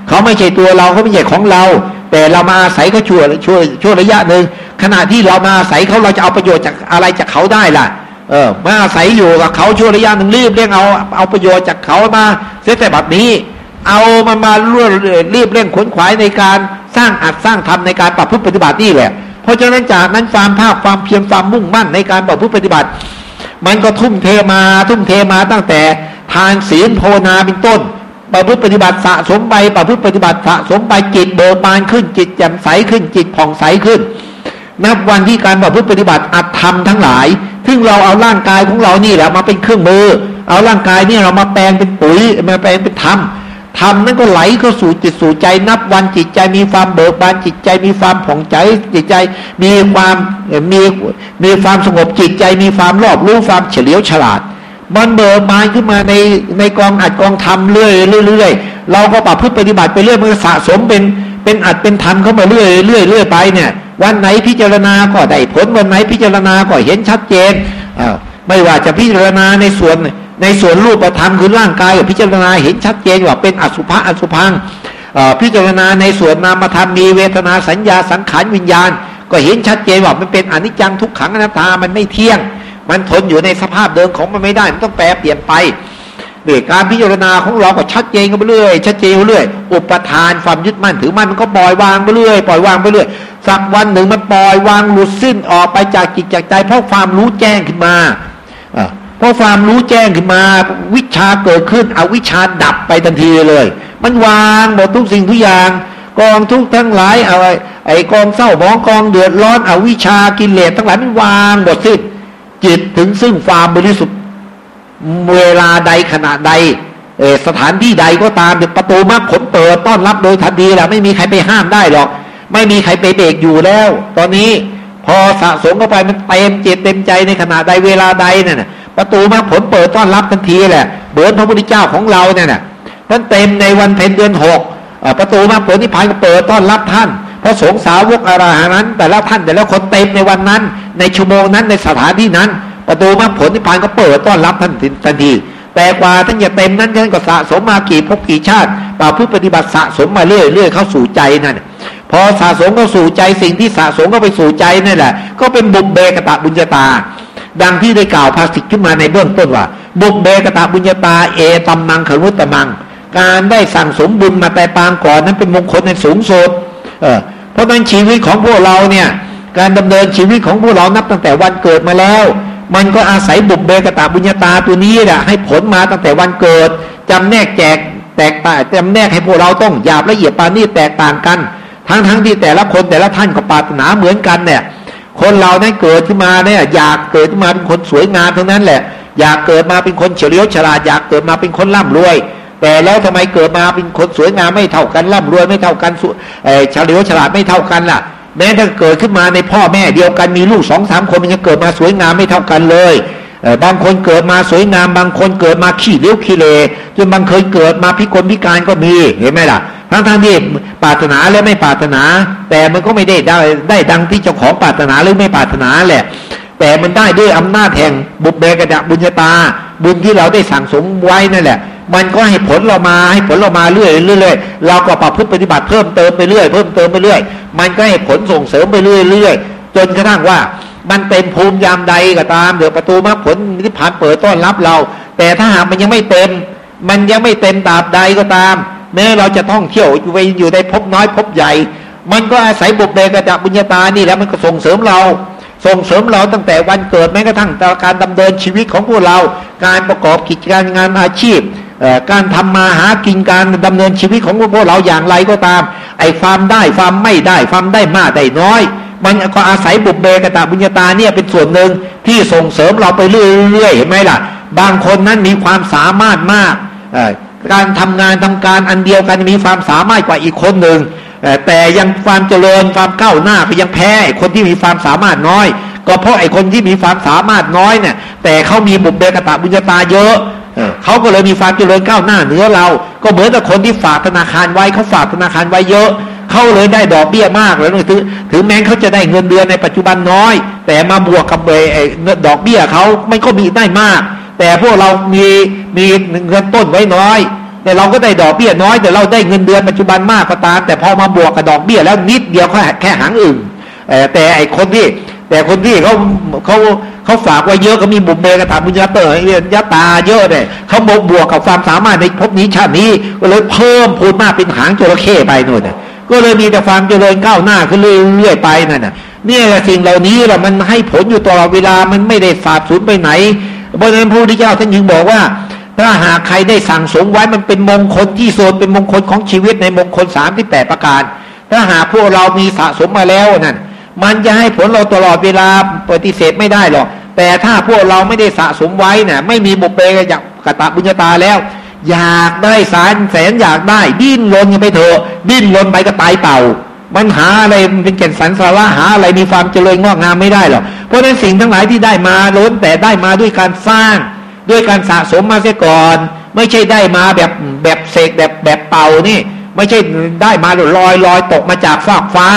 เขาไม่ใช่ตัวเราเขาไม่ใช่ของเรา แต่เรามาอาศัยเขาช่วช่วช่วระยะหนึ่งขณะที่เรามาอาศัยเขาเราจะเอาประโยชน์จากอะไรจากเขาได้ล่ะเออมาอาศัยอยู่กับเขาช่วงระยะหนึ่งรีบเร่งเอาเอาประโยชน์จากเขามาเสียแต่แบบนี้ เอามันมาร่วรีบเร่งขนขวายในการสร้างอัดสร้างทำในการปรับพุทธปฏิบัตินี่แหละ เพราะฉะนั้นจากนั้นความภาคความเพียรความมุ่งมั่นในการปรับพุทธปฏิบัติ มันก็ทุ่มเทมาทุ่มเทมาตั้งแต่ทานศีลโพนาเป็นต้นประพฤติปฏิบัติสะสมไปประพฤติปฏิบัติสะสมไปจิตเบิกบานขึ้นจิตแจ่มใสขึ้นจิตผ่องใสขึ้น นับวันที่การประพฤติปฏิบัติอัตธรรมทั้งหลายซึ่งเราเอาร่างกายของเรานี่แหละมาเป็นเครื่องมือ เอาร่างกายนี่เรามาแปลงเป็นปุ๋ยมาแปลงเป็นธรรม ธรรมนั้นก็ไหลเข้าสู่จิตสู่ใจ นับวันจิตใจมีความเบิกบานจิตใจมีความผ่องใจ จิตใจมีความมีมีความสงบจิตใจ มีความรอบรู้ความเฉลียวฉลาด มันเบิกบานขึ้นมาในในกองอัดกองธรรมเรื่อยเรื่อยเราก็ปรับพฤติปฏิบัติไปเรื่อยมันสะสมเป็นเป็นอัดเป็นธรรมเข้ามาเรื่อยเรื่อยเรื่อยไปเนี่ย วันไหนพิจารณาก็ได้ผลวันไหนพิจารณาก็เห็นชัดเจนไม่ว่าจะพิจารณาในส่วน ในส่วนรูปธรรมคือร่างกายพิจารณาเห็นชัดเจนว่าเป็นอสุภะอสุพังพิจารณาในส่วนนามธรรมมีเวทนาสัญญาสังขารวิญญาณ ก็เห็นชัดเจนว่ามันเป็นอนิจจังทุกขังอนัตตามันไม่เที่ยง มันทนอยู่ในสภาพเดิมของมันไม่ได้มันต้องแปรเปลี่ยนไปด้วยการพิจารณาของเราก็ชัดเจนกันไปเรื่อยชัดเจนไปเรื่อยอุปทานความยึดมั่นถือมั่นมันก็ปล่อยวางไปเรื่อยปล่อยวางไปเรื่อยสักวันหนึ่งมันปล่อยวางหลุดสิ้นออกไปจากจิตจากใจเพราะความรู้แจ้งขึ้นมา พราะความรู้แจ้งขึ้นมา วิชาเกิดขึ้นเอาวิชาดับไปทันทีเลย มันวางหมดทุกสิ่งทุกอย่าง กองทุกทั้งหลายเอาไอ้กองเศร้ามองกองเดือดร้อนอวิชากินเลสทั้งหลายมันวางหมดสิ้นจิตถึงซึ่งความบริสุทธิ์เวลาใดขณะใดเอสถานที่ใดก็ตามประตูมรรคผลเปิดต้อนรับโดยทันทีแหละไม่มีใครไปห้ามได้หรอก ไม่มีใครไปเบรกอยู่แล้ว ตอนนี้พอสะสมเข้าไปมันเต็มจิตเต็มใจในขณะใดเวลาใดเนี่ย ประตูมรรคผลเปิดต้อนรับทันทีแหละเบือนพระพุทธเจ้าของเราเนี่ยนะท่านเต็มในวันเพ็ญเดือนหกประตูมรรคผลนิพพานก็เปิดต้อนรับท่านพระสงฆ์สาวกอรหันนั้นแต่ละท่านแต่ละคนเต็มในวันนั้น ในชั่วโมงนั้นในสถานที่นั้น ประตูมรรคผลนิพพานก็เปิดต้อนรับท่านทันทีแต่กว่าท่านจะเต็มนั้นท่านก็สะสมมากี่ภพกี่ชาติป่าผู้ปฏิบัติสะสมมาเรื่อยเรื่อยเข้าสู่ใจนั่นพอสะสมเข้าสู่ใจสิ่งที่สะสมก็ไปสู่ใจนั่นแหละ ก็เป็นบุญเบกตะบุญญาตา ดังที่ได้กล่าวภาษิตขึ้นมาในเบื้องต้นว่า บุญเบกตะบุญญาตาเอตัมมังขรุตมัง การได้สั่งสมบุญมาแต่ปางก่อนนั้นเป็นมงคลในสูงสุดเออเพราะนั้นชีวิตของพวกเราเนี่ย การดำเนินชีวิตของพวกเรานับตั้งแต่วันเกิดมาแล้ว มันก็อาศัยบุบเบกตาบุญญาตาตัวนี้แหละให้ผลมาตั้งแต่วันเกิดจำแนกแจกแตกต่างจำแนกให้พวกเราต้องหยาบละเอียดปานนี้แตกต่างกัน ทั้งทั้งที่แต่ละคนแต่ละท่านก็ปรารถนาเหมือนกันเนี่ย คนเราได้เกิดขึ้นมาเนี่ยอยากเกิดขึ้นมาเป็นคนสวยงามทั้งนั้นแหละ อยากเกิดมาเป็นคนเฉลียวฉลาดอยากเกิดมาเป็นคนร่ำรวย แต่แล้วทำไมเกิดมาเป็นคนสวยงามไม่เท่ากันร่ำรวยไม่เท่ากันเฉลียวฉลาดไม่เท่ากันล่ะ แม้ถ้าเกิดขึ้นมาในพ่อแม่เดียวกันมีลูกสองสามคนมันจะเกิดมาสวยงามไม่เท่ากันเลยบางคนเกิดมาสวยงาม บางคนเกิดมาขี้เลี้ยวขี้เลจนบางเคยเกิดมาพิกลพิการก็มีเห็นไหมล่ะ ทั้งทั้งที่ปรารถนาและไม่ปรารถนา แต่มันก็ไม่ได้ได้ได้ดังที่เจ้าของปรารถนาหรือไม่ปรารถนาแหละ แต่มันได้ด้วยอำนาจแห่งบุญเบกระดบุญญาตา บุญที่เราได้สั่งสมไว้นั่นแหละ มันก็ให้ผลเรามาให้ผลเรามาเรื่อยเรื่อยเราก็ปรับพฤติปฏิบัติเพิ่มเติมไปเรื่อยเพิ่มเติมไปเรื่อย มันก็ให้ผลส่งเสริมไปเรื่อยเรื่อยจนกระทั่งว่ามันเต็มภูมิยามใดก็ตามเดี๋ยวประตูมรรคผลนิพพานเปิดต้อนรับเรา แต่ถ้าหากมันยังไม่เต็ม มันยังไม่เต็มตราบใดก็ตาม แม้เราจะท่องเที่ยวอยู่ไปอยู่ในภพน้อยภพใหญ่ มันก็อาศัยบุเบกระบุญญาตานี่แล้วมันก็ส่งเสริมเรา ส่งเสริมเราตั้งแต่วันเกิดแม้กระทั่งการดำเนินชีวิตของพวกเรา การประกอบกิจการงานอาชีพการทำมาหากินการดำเนินชีวิตของพวกเราอย่างไรก็ตาม ไอ้ความได้ความไม่ได้ความได้มากได้น้อย มันก็อาศัยบุบเบกตาบุญญาตาเนี่ยเป็นส่วนหนึ่งที่ส่งเสริมเราไปเรื่อยๆเห็นไหมล่ะ บางคนนั้นมีความสามารถมาก การทำงานทำการอันเดียวกันมีความสามารถกว่าอีกคนหนึ่งแต่ยังความเจริญความก้าวหน้าก็ยังแพ้คนที่มีความสามารถน้อย ก็เพราะไอ้คนที่มีความสามารถน้อยเนี่ย แต่เขามีบุบเบกตาบุญญาตาเยอะเขาก็เลยมีความเจริญก้าวหน้าเหนือเรา ก็เหมือนกับคนที่ฝากธนาคารไว้เขาฝากธนาคารไว้เยอะเขาเลยได้ดอกเบี้ยมากเลยถือถือแม้เขาจะได้เงินเดือนในปัจจุบันน้อย แต่มาบวกกับเงินดอกเบี้ยเขาไม่ก็มีได้มาก แต่พวกเรามีมีเงินต้นไว้น้อย แต่เราก็ได้ดอกเบี้ยน้อย แต่เราได้เงินเดือนปัจจุบันมากก็ตาม แต่พอมาบวกกับดอกเบี้ยแล้วนิดเดียวแค่แค่หางอื่นแต่ไอคนที่ แต่คนที่เขาเขาเขาฝากไว้เยอะก็มีบุญเบกระถาบุญญาเตอร์ยะตาเยอะเนี่ยเขาบวกบวกกับความสามารถในภพนี้ชาตินี้ก็เลยเพิ่มพูนมากเป็นหางจระเข้ไปนู่นก็เลยมีแต่ความเจริญก้าวหน้าขึ้นเรื่อยๆไปนั่นน่ะนี่แหละสิ่งเหล่านี้แหละมันให้ผลอยู่ตลอดเวลามันไม่ได้สาบสูญไปไหน เพราะฉะนั้นพระพุทธเจ้าท่านยังบอกว่า ถ้าหากใครได้สั่งสมไว้มันเป็นมงคลที่สุดเป็นมงคลของชีวิตในมงคลสามที่แปดประการ ถ้าหากพวกเรามีสะสมมาแล้วนั่นมันจะให้ผลเราตลอดเวลาปฏิเสธไม่ได้หรอกแต่ถ้าพวกเราไม่ได้สะสมไว้นี่ยไม่มีบุปเพกกตะบุญญาตาแล้ว อยากได้สารแสนอยากได้ ดิ้นรนยังไปเถอะดิ้นรนไปก็ตายเป่า มันหาอะไรเป็นแก่นสันสาระหาอะไรมีความเจริญงอกงามไม่ได้หรอกเพราะฉะนั้นสิ่งทั้งหลายที่ได้มาล้นแต่ได้มาด้วยการสร้าง ด้วยการสะสมมาเสียก่อน ไม่ใช่ได้มาแบบแบบเสกแบบแบบเป่านี่ ไม่ใช่ได้มาลอยลอยตกมาจากฟากฟ้า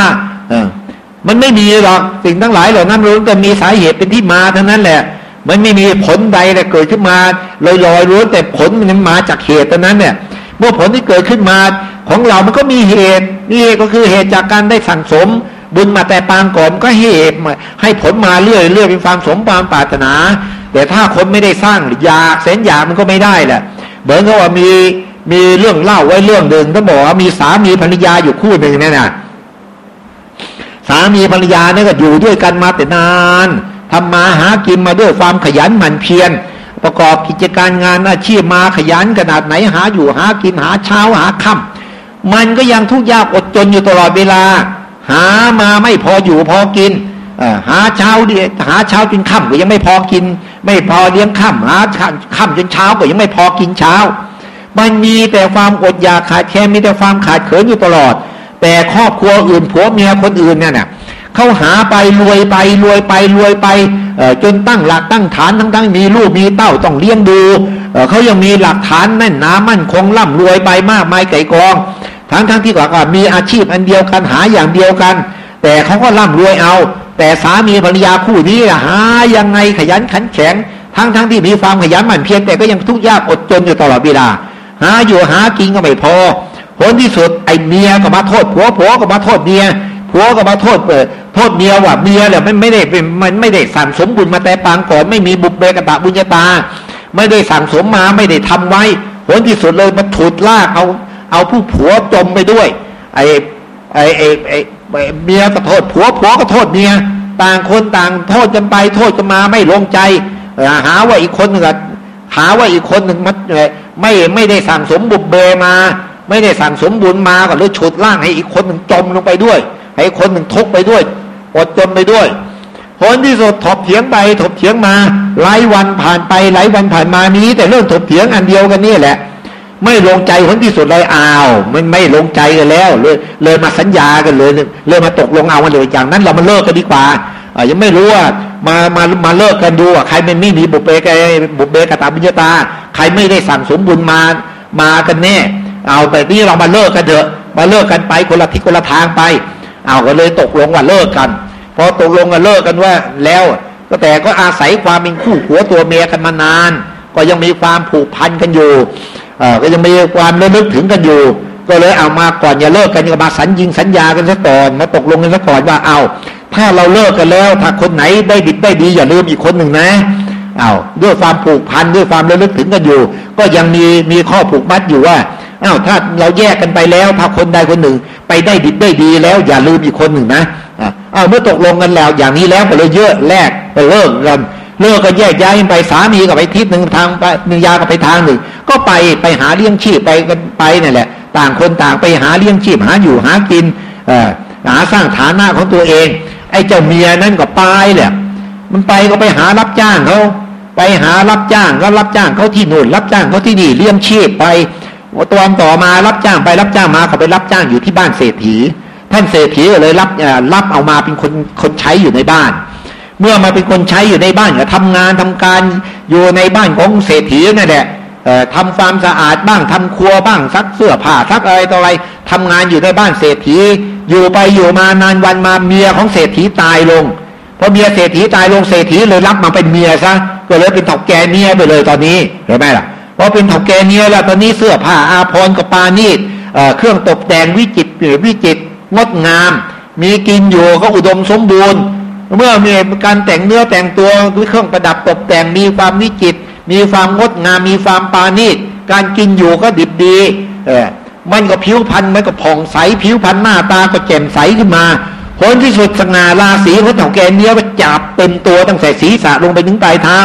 มันไม่มีหรอกสิ่งทั้งหลายเหล่านั้นรู้แต่มีสาเหตุเป็นที่มาเทั้งนั้นแหละ มันไม่มีผลใดแหละเกิดขึ้นมาลอยลอยรู้แต่ผลมันมาจากเหตุตนั้นเนี่ยเมื่อผลที่เกิดขึ้นมาของเรามันก็มีเหตุ นี่ก็คือเหตุจากการได้สั่งสม บุญมาแต่ปางก่อนก็เหตุให้ผลมาเรื่อยเรื่อยเป็นความสมความปรารถนา แต่ถ้าคนไม่ได้สร้างอยากแสนอยากมันก็ไม่ได้แหละเหมือนกับว่ามีมีเรื่องเล่าไว้เรื่องหนึ่งต้องบอกว่ามีสามีภรรยาอยู่คู่หนึ่งเนี่ยนะสามีภรรยาเนี่ยก็อยู่ด้วยกันมาแต่นานทำมาหากินมาด้วยความขยันหมั่นเพียรประกอบกิจการงานอาชีพมาขยันขนาดไหนหาอยู่หากินหาเช้าหาค่ำ มันก็ยังทุกข์ยากอดจนอยู่ตลอดเวลา หามาไม่พออยู่พอกินหาเช้าดีหาเช้าจนค่ำก็ยังไม่พอกิน ไม่พอเลี้ยงค่ำหาค่ำจนเช้าก็ยังไม่พอกินเช้า มันมีแต่ความอดอยากขาดแคลนมีแต่ความขาดเขินอยู่ตลอด แต่ครอบครัวอื่นผัวเมียคนอื่นเนี่ย เขาหาไปรวยไปรวยไปรวยไปจนตั้งหลักตั้งฐานทั้งทั้งมีลูกมีเต้าต้องเลี้ยงดูเขายังมีหลักฐานแน่นหนามั่นคงร่ำรวยไปมากมายไก่กอง ทั้งทั้งที่ว่ามีอาชีพอันเดียวกันหาอย่างเดียวกัน แต่เขาก็ร่ำรวยเอา แต่สามีภรรยาคู่นี้หายังไงขยันขันแข็ง ทั้งทั้งที่มีความขยันหมั่นเพียรแต่ก็ยังทุกข์ยากอดจนอยู่ตลอดเวลาหาอยู่หากินก็ไม่พอผลที่สุดไอ้เมียก็มาโทษผัวผัวก็มาโทษเมีย ผัวก็มาโทษเปิดโทษเมียว่าเมียเนี่ยไม่ไม่ได้มันไม่ได้สั่งสมบุญมาแต่ปางก่อนไม่มีบุญเบกตะบุญญาตา ไม่ได้สั่งสมมาไม่ได้ทำไว้ผลที่สุดเลยมันถูดลากเอา เอาผู้ผัวจมไปด้วย ไอ้ไอ้ไอ้ไอ้เมียก็โทษผัวผัวก็โทษเมียต่างคนต่างโทษกันไป โทษกันมาไม่ลงใจหาว่าอีกคนหนึ่งหาว่าอีกคนหนึ่งมันไม่ไม่ได้สั่งสมบุญเบมา ไม่ได้สั่งสมบุญมาก็เลยฉุดล่างให้อีกคนหนึ่งจมลงไปด้วย ให้คนหนึ่งทุกไปด้วยอดจนไปด้วยผลที่สุดถกเถียงไปถกเถียงมาหลายวันผ่านไปหลายวันผ่านมานี้ แต่เรื่องถกเถียงอันเดียวกันนี่แหละ ไม่ลงใจผลที่สุดเลยอ้าวมันไม่ลงใจกันแล้ว เลยเลยมาสัญญากันเลยเลยมาตกลงเอากันเลยอย่างนั้นเรามาเลิกกันดีกว่าอายังไม่รู้ว่ามามามาเลิกกันดูอะใครไม่ไม่มีบุเบกบุเบกตาบุญญาตา ใครไม่ได้สั่งสมบุญมามากันแน่ เอาแต่นี้เรามาเลิกกันเถอะมาเลิกกันไปคนละทิศคนละทางไป เอาก็เลยตกลงว่าเลิกกัน พอตกลงกันเลิกกันว่า แล้วก็แต่ก็อาศัยความเป็นคู่ผัวตัวเมียกันมานาน ก็ยังมีความผูกพันกันอยู่ก็ยังมีความระลึกถึงกันอยู่ ก็เลยเอามาก่อนอย่าเลิกกันก็มาสัญญิงสัญญากันซะก่อนมาตกลงกันซะก่อนว่าเอาถ้าเราเลิกกันแล้ว ถ้าคนไหนได้ดิบได้ดีอย่าลืมอีกคนหนึ่งนะเอาด้วยความผูกพันด้วยความระลึกถึงกันอยู่ ก็ยังมีมีข้อผูกมัดอยู่ว่า อ้าวถ้าเราแยกกันไปแล้วถ้าคนใดคนหนึ่ง ไปได้ดิบได้ดีแล้ว อย่าลืมอีกคนหนึ่งนะอ้าวเมื่อตกลงกันแล้ว อย่างนี้แล้วก็เลยเยอะแลกไปเลิกกันเลิกกันแยกย้ายไปสามีก็ไปทิศหนึ่งทางไปหนึ่งยาก็ไปทางหนึ่ง ก็ไปไปหาเลี้ยงชีพไปกันไปนั่แหละ ต่างคนต่างไปหาเลี้ยงชีพหาอยู่หากินอหาสร้างฐานะของตัวเอง ไอ้เจ้าเมียนั่นก็ไปแหละมันไปก็ไปหารับจ้างเขาไปหารับจ้างก็รับจ้างเขาที่นู่นรับจ้างเขาที่นี่เลี้ยงชีพไป ตอนต่อมารับจ้างไปรับจ้างมาเขาไปรับจ้างอยู่ที่บ้านเศรษฐี ท่านเศรษฐีก็เลยรับรับเอามาเป็นคนคนใช้อยู่ในบ้าน เมื่อมาเป็นคนใช้อยู่ในบ้านก็ทำงานทำการอยู่ในบ้านของเศรษฐีนั่นแหละทำความสะอาดบ้างทำครัวบ้างซักเสื้อผ้าซักอะไรต่ออะไรทำงานอยู่ในบ้านเศรษฐี อยู่ไปอยู่มานานวันมาเมียของเศรษฐีตายลงพอเมียเศรษฐีตายลงเศรษฐีเลยรับมาเป็นเมียซะก็เลยเป็นถกแกเมียไปเลยตอนนี้เห็นไหมล่ะ พอเป็นเถ่าแกเนี้ยแล้วตอนนี้เสื้อผ้าอาภรณ์กับปานีตเครื่องตกแต่งวิจิตรวิจิตรงดงาม มีกินอยู่ก็อุดมสมบูรณ์ เมื่อมีการแต่งเนื้อแต่งตัวด้วยเครื่องประดับตกแต่งมีความวิจิตรมีความงดงาม มีความปานีตการกินอยู่ก็ดิบดี เออมันก็ผิวพรรณมันก็ผ่องใสผิวพรรณหน้าตาก็แจ่มใสขึ้นมาผลที่สุดสง่าราศีของเถาแกเนี้ยก็จับเต็มตัวตั้งแต่ศีรษะลงไปถึงปลายเท้า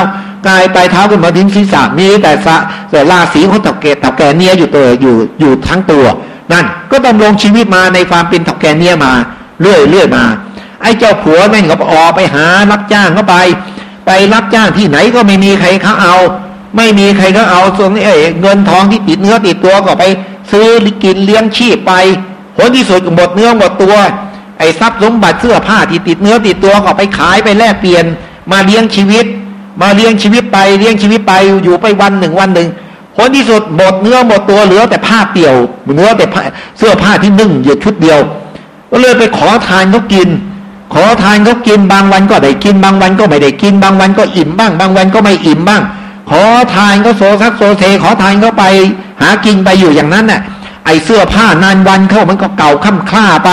กายปลายเท้าขึ้นมาถึงศีรษะมีแต่สะแต่ราศีของเถ่าแกเถ่าแกเนี้ยอยู่ตัวอยู่อยู่ทั้งตัว นั่น ก็ดำรงชีวิตมาในความเป็นเถ่าแกเนี้ยมา เรื่อยเรื่อยมา ไอ้เจ้าผัวแม่งก็ออกไปหารับจ้างเข้าไป ไปรับจ้างที่ไหนก็ไม่มีใครเขาเอา ไม่มีใครเขาเอาส่วนนี้เงินทองที่ติดเนื้อติดตัวก็ไป ซื้อกินเลี้ยงชีพไปผลที่สุดก็หมดเนื้อหมดตัว ไอ้ทรัพย์สมบัติเสื้อผ้าที่ติดเนื้อติดตัวก็ไปขายไปแลกเปลี่ยนมาเลี้ยงชีวิต มาเลี้ยงชีวิตไปเลี้ยงชีวิตไปอยู่ไปวันหนึ่งวันหนึ่งผลที่สุดหมดเนื้อหมดตัวเหลือแต่ผ้าเปี่ยวเนื้อแต่เสื้อผ้าที่นึ่งอยู่ชุดเดียว ก็เลยไปขอทานเขากิน ขอทานเขากินบางวันก็ได้กินบางวันก็ไม่ได้กินบางวันก็อิ่มบ้าง บางวันก็ไม่อิ่มบ้าง ขอทานก็โซซักโซเซขอทานเขาไป หากินไปอยู่อย่างนั้นน่ะ ไอเสื้อผ้านานวันเข้ามันก็เก่าค่ำคล้าไป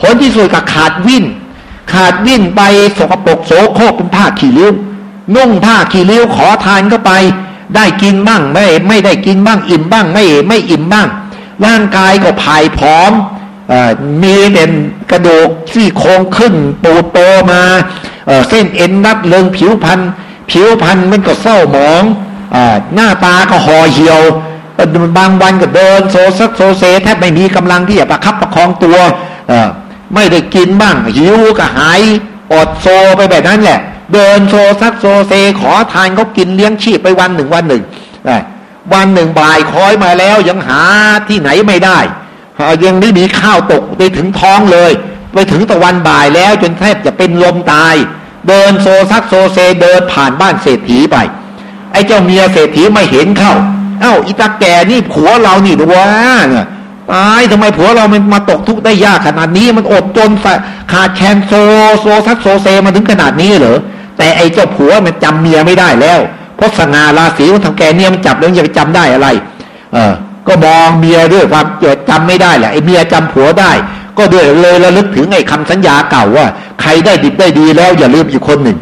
ผลที่สุดก็ขาดวิ่น ขาดวิ่นไปสกปรกโสโครกเป็นผ้าขี้ริ้ว นุ่งผ้าขี้ริ้วขอทานเข้าไป ได้กินบ้างไม่ไม่ได้กินบ้างอิ่มบ้างไม่ไม่อิ่มบ้าง ร่างกายก็ผายผอมอมีเด่นกระดูกที่โครงขึ้นปูโตมาเเส้นเอ็นนับเลิงผิวพันผิวพันมันก็เศร้าหมองอหน้าตาก็ห่อเหี่ยวบางวันก็เดินโซซักโซเซแทบไม่มีกำลังที่จะประคับประคองตัวไม่ได้กินบ้างหิวก็หายอดโซไปแบบนั้นแหละ เดินโซซัดโซเซขอทานเขากินเลี้ยงชีพไปวันหนึ่งวันหนึ่งวันหนึ่งบ่ายคอยมาแล้วยังหาที่ไหนไม่ได้ยังไม่มีข้าวตกไปถึงท้องเลย ไปถึงตะวันบ่ายแล้วจนแทบจะเป็นลมตาย เดินโซซัดโซเซเดินผ่านบ้านเศรษฐีไป ไอ้เจ้าเมียเศรษฐีไม่เห็นเข้า เอ้าอีตาแก่นี่ผัวเรานี่ดูว่าเนี่ยตายทำไมผัวเรามันมาตกทุกข์ได้ยากขนาดนี้มันอดจนขาดแคลนโซโซซัดโซเซมาถึงขนาดนี้เหรอ แต่ไอ้เจ้าผัวมันจำเมียไม่ได้แล้ว เพราะสง่าราศีของทำแกเนี่ยมันจับแล้วจะไปจำได้อะไร เออ ก็มองเมียด้วยความเกิดจำไม่ได้แหละไอ้เมียจำผัวได้ ก็ด้วยเลยระลึกถึงไอ้คำสัญญาเก่าว่า ใครได้ดิบได้ดีแล้วอย่าลืมอีกคนหนึ่ง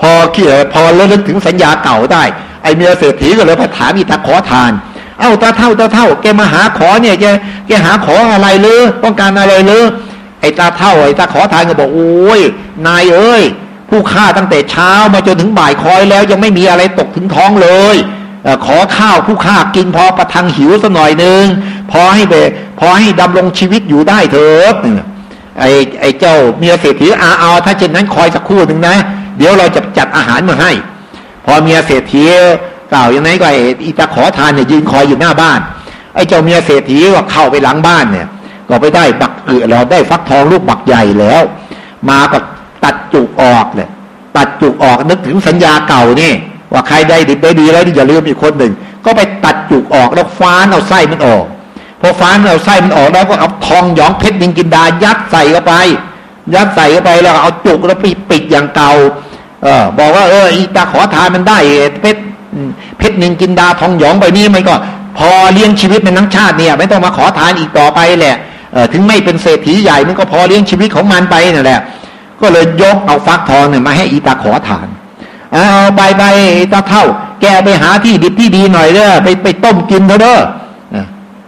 พอเขี้พอระลึกถึงสัญญาเก่าได้ ไอ้เมียเศรษฐีก็เลยไปถามอีตาขอทาน เอ้าตาเท่าตาเท่า แกมาหาขอเนี่ยแกแกหาขออะไรเลยต้องการอะไรเลยไอ้ตาเท่าไอ้ตาขอทานก็บอกโอ้ยนายเอ้ย ผู้ฆ่าตั้งแต่เช้ามาจนถึงบ่ายคอยแล้ว ยังไม่มีอะไรตกถึงท้องเลยขอข้าวผู้ฆ่ากินพอประทังหิวสักหน่อยหนึ่งพอให้เบพอให้ดำรงชีวิตอยู่ได้เถิดไอ้ไอ้เจ้าเมียเศรษฐีอาเอาถ้าเช่นนั้นคอยสักครู่หนึ่งนะ เดี๋ยวเราจะจัดอาหารมาให้ พอเมียเศรษฐีกล่าวอย่างไรก็ไอ้อีตาขอทานเนี่ยยืนคอยอยู่หน้าบ้าน ไอ้เจ้าเมียเศรษฐีก็เข้าไปหลังบ้านเนี่ย ก็ไปได้บักเอือเราได้ฟักทองลูกบักใหญ่แล้ว มาก็ ตัดจุกออกเนี่ยตัดจุกออกนึกถึงสัญญาเก่านี่ว่าใครได้ดีได้ดีแล้วอย่าลืมอีกคนหนึ่ง ก็ไปตัดจุกออกแล้วฟ้านเอาไส้มันออกพอฟ้านเอาไส้มันออกแล้วก็เอาทองหยองเพชรดิงกินดายัดใส่เข้าไป ยัดใส่เข้าไปแล้วเอาจุกแล้วไปปิดอย่างเก่า เออบอกว่าเอออีตาขอทานมันได้เพชรเพชรนินกินดาทองหยองไปนี้มันก็พอเลี้ยงชีวิตเป็นทั้งชาติเนี่ย ไม่ต้องมาขอทานอีกต่อไปแหละเออถึงไม่เป็นเศรษฐีใหญ่มันก็พอเลี้ยงชีวิตของมันไปนั่นแหละ ก็เลยยกเอาฟักทองเนี่ยมาให้อีตาขอทานเอาไปไปตาเท่า แกไปหาที่ดิบที่ดีหน่อยเด้อไปไปต้มกินเถอะเด้อ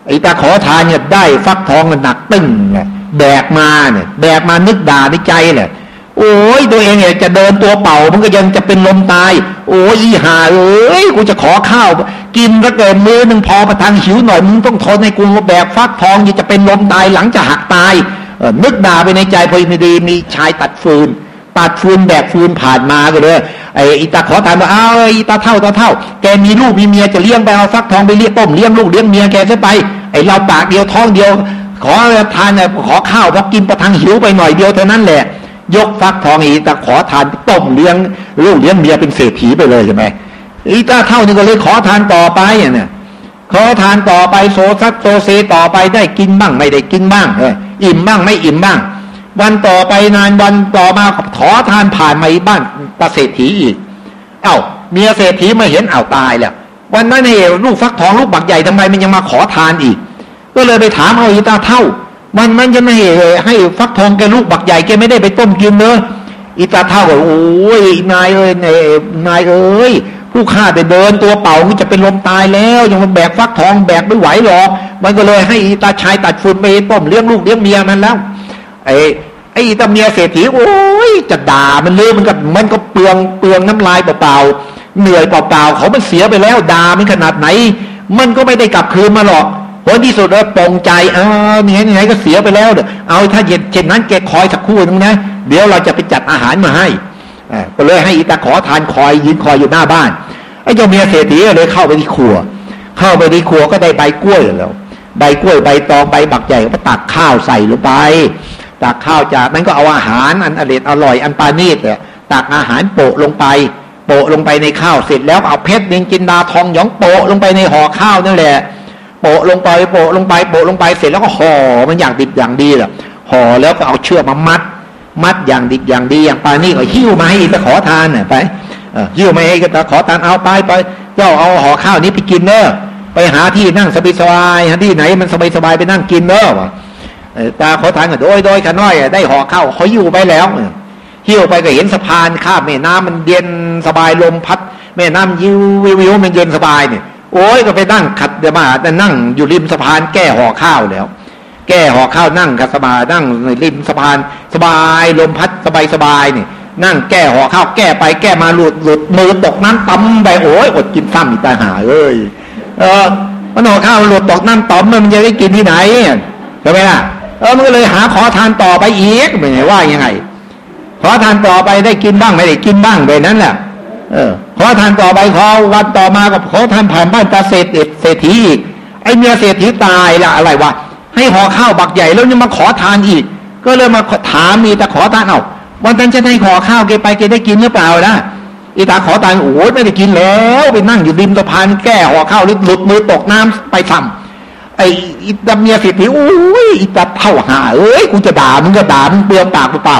ไอ้ตาขอทานเนี่ยได้ฟักทองหนักตึ้งเนี่ยแบกมาเนี่ยแบกมานึกด่าในใจเลยโอ้ยตัวเองเนี่ยจะเดินตัวเป่ามันก็ยังจะเป็นลมตาย โอ้ยอีหาเอ้ยกูจะขอข้าว กินก็เกินมือหนึ่งพอประทังหิวหน่อยมึงต้องทนให้กูแบกฟักทองอยังจะเป็นลมตายหลังจะหักตาย นึกด่าไปในใจพอดีมีชายตัดฟืนตัดฟืนแบกฟืนผ่านมาก็เลยไอ้อีตาขอทานว่าอ้าวอีตาเท่าตาเท่า แกมีลูกมีเมียจะเลี้ยงไปเอาฟักทองไปเลี้ยงต้มเลี้ยงลูกเลี้ยงเมียแกจะไปไอ้เราปากเดียวท้องเดียว ขอทานเนี่ยขอข้าวพอกินประทังหิวไปหน่อยเดียวเท่านั้นแหละ ยกฟักทองอีตาขอทานต้มเลี้ยงลูกเลี้ยงเมียเป็นเศรษฐีไปเลยใช่ไหมอีตาเท่านี่ก็เลยขอทานต่อไปเนี่ย ขอทานต่อไปโซซัดโซเซต่อไปได้กินบ้างไม่ได้กินบ้างเอออิ่มบ้างไม่อิ่มบ้าง วันต่อไปนานวันต่อมาขอทานผ่านมาบ้านตาเศรษฐีอีก เอ้าเมียเศรษฐีมาเห็นเอาตายแล้ววันนั้นเอลูกฟักทองลูกบักใหญ่ทำไมมันยังมาขอทานอีก ก็เลยไปถามเอาอีตาเท่า มันมันจะไม่ให้ฟักทองแกลูกบักใหญ่แกไม่ได้ไปต้มกินเนอะอีตาเท่าก็โอ้ยนายเอ้ยนายเอ้ย ผู้ฆ่าไปเดินตัวเป่ามันจะเป็นลมตายแล้วยังมันแบกฟักทองแบกไม่ไหวหรอกมันก็เลยให้อีตาชายตัดฝุ่นไปต้มเลี้ยงลูกเลี้ยงเมียมันแล้ว ไอ้ไอ้ตาเมียเศรษฐีโอ้ยจะด่ามันเลยมันก็มันก็เปลืองเปลืองน้ำลายเปล่าๆเหนื่อยเปล่าๆเขามันเสียไปแล้วด่ามันขนาดไหน มันก็ไม่ได้กลับคืนมาหรอกผลที่สุดแล้วปองใจเอ้าวนี่ไงก็เสียไปแล้วเด้อเอาถ้าเย็นเช่นนั้นแกคอยสักคู่นึงนะเดี๋ยวเราจะไปจัดอาหารมาให้ ก็เลยให้อีตาขอทานคอยยืนคอยอยู่หน้าบ้านไอ้เจ้าเมียเศรษฐีเลยเข้าไปที่ครัว เข้าไปในครัวก็ได้ใบกล้วยแล้ว ใบกล้วยใบตองใบบักใหญ่ก็ตักข้าวใส่ลงไป ตักข้าวจากนั้นก็เอาอาหารอันอร่อยอร่อยอันปานีตเนี่ยตักอาหารโปะลงไปโปะลงไปในข้าวเสร็จแล้วเอาเพชรนินจินดาทองหยองโปะลงไปในห่อข้าวนั่นแหละโปะลงไปโปะลงไปโปะลงไปเสร็จแล้วก็ห่อมันอย่างดิบอย่างดีแหละห่อแล้วก็เอาเชือกมามัด มัดอย่างดิบอย่างดีอย่างปานี่ก็หิ้วมาให้ตะขอทานเน่ยไปหิ้วมาให้ตะขอทานเอาไปไปเจ้าเอาห่อข้าวนี้ไปกินเนอะไปหาที่นั่งสบายสบายหาที่ไหนมันสบายสบายไปนั่งกินเนอะตาขอทานก็โดยโดยขน้อยได้ห่อข้าวเขาอยู่ไปแล้วหิ้วไปก็เห็นสะพานข้ามแม่น้ำมันเย็นสบายลมพัดแม่น้ำยิววิววิวมันเย็นสบายเนี่ยโอ้ยก็ไปนั่งขัดเดี๋ยวมาแต่นั่งอยู่ริมสะพานแก้ห่อข้าวแล้ว แก้ห่อข้าวนั่งกับสบายนั่งในริมสะพานสบายลมพัดสบายสบายเนี่ยนั่งแก้ห่อข้าวแก้ไปแก้มาหลุดหลุดมือตกน้ำตำไปโอ้ยอดกินซ้ำอีกตาหาเอ้ยเออมันห่อข้าวหลุดตกน้ำตำมันจะได้กินที่ไหนใช่ไหมล่ะเออมันก็เลยหาขอทานต่อไปอีกไม่ไงว่ายังไง ขอทานต่อไปได้กินบ้างไม่ได้กินบ้างไปนั้นแหละเออขอทานต่อไปขอวันต่อมากับขอทานผ่านบ้านตาเศรษฐเศรษฐีอีกไอเมียเศรษฐีตายละอะไรวะ ให้ห่อข้าวบักใหญ่แล้วยังมาขอทานอีก ก็เลยมาถามมีแต่ขอทานเอาวันนั้นจะให้ขอข้าวแกไปแกได้กินหรือเปล่านะอีตาขอทานโอ้ยไม่ได้กินแล้วไปนั่งอยู่ริมสะพานแก้ห่อข้าวหลุดมือตกน้ำไปซ้ำไอ้อีตาเมียเศรษฐีโอ้ยอีตาเท่าหาเอ้ยกูจะด่ามึงก็ด่ามึงเปลืองปากเปล่า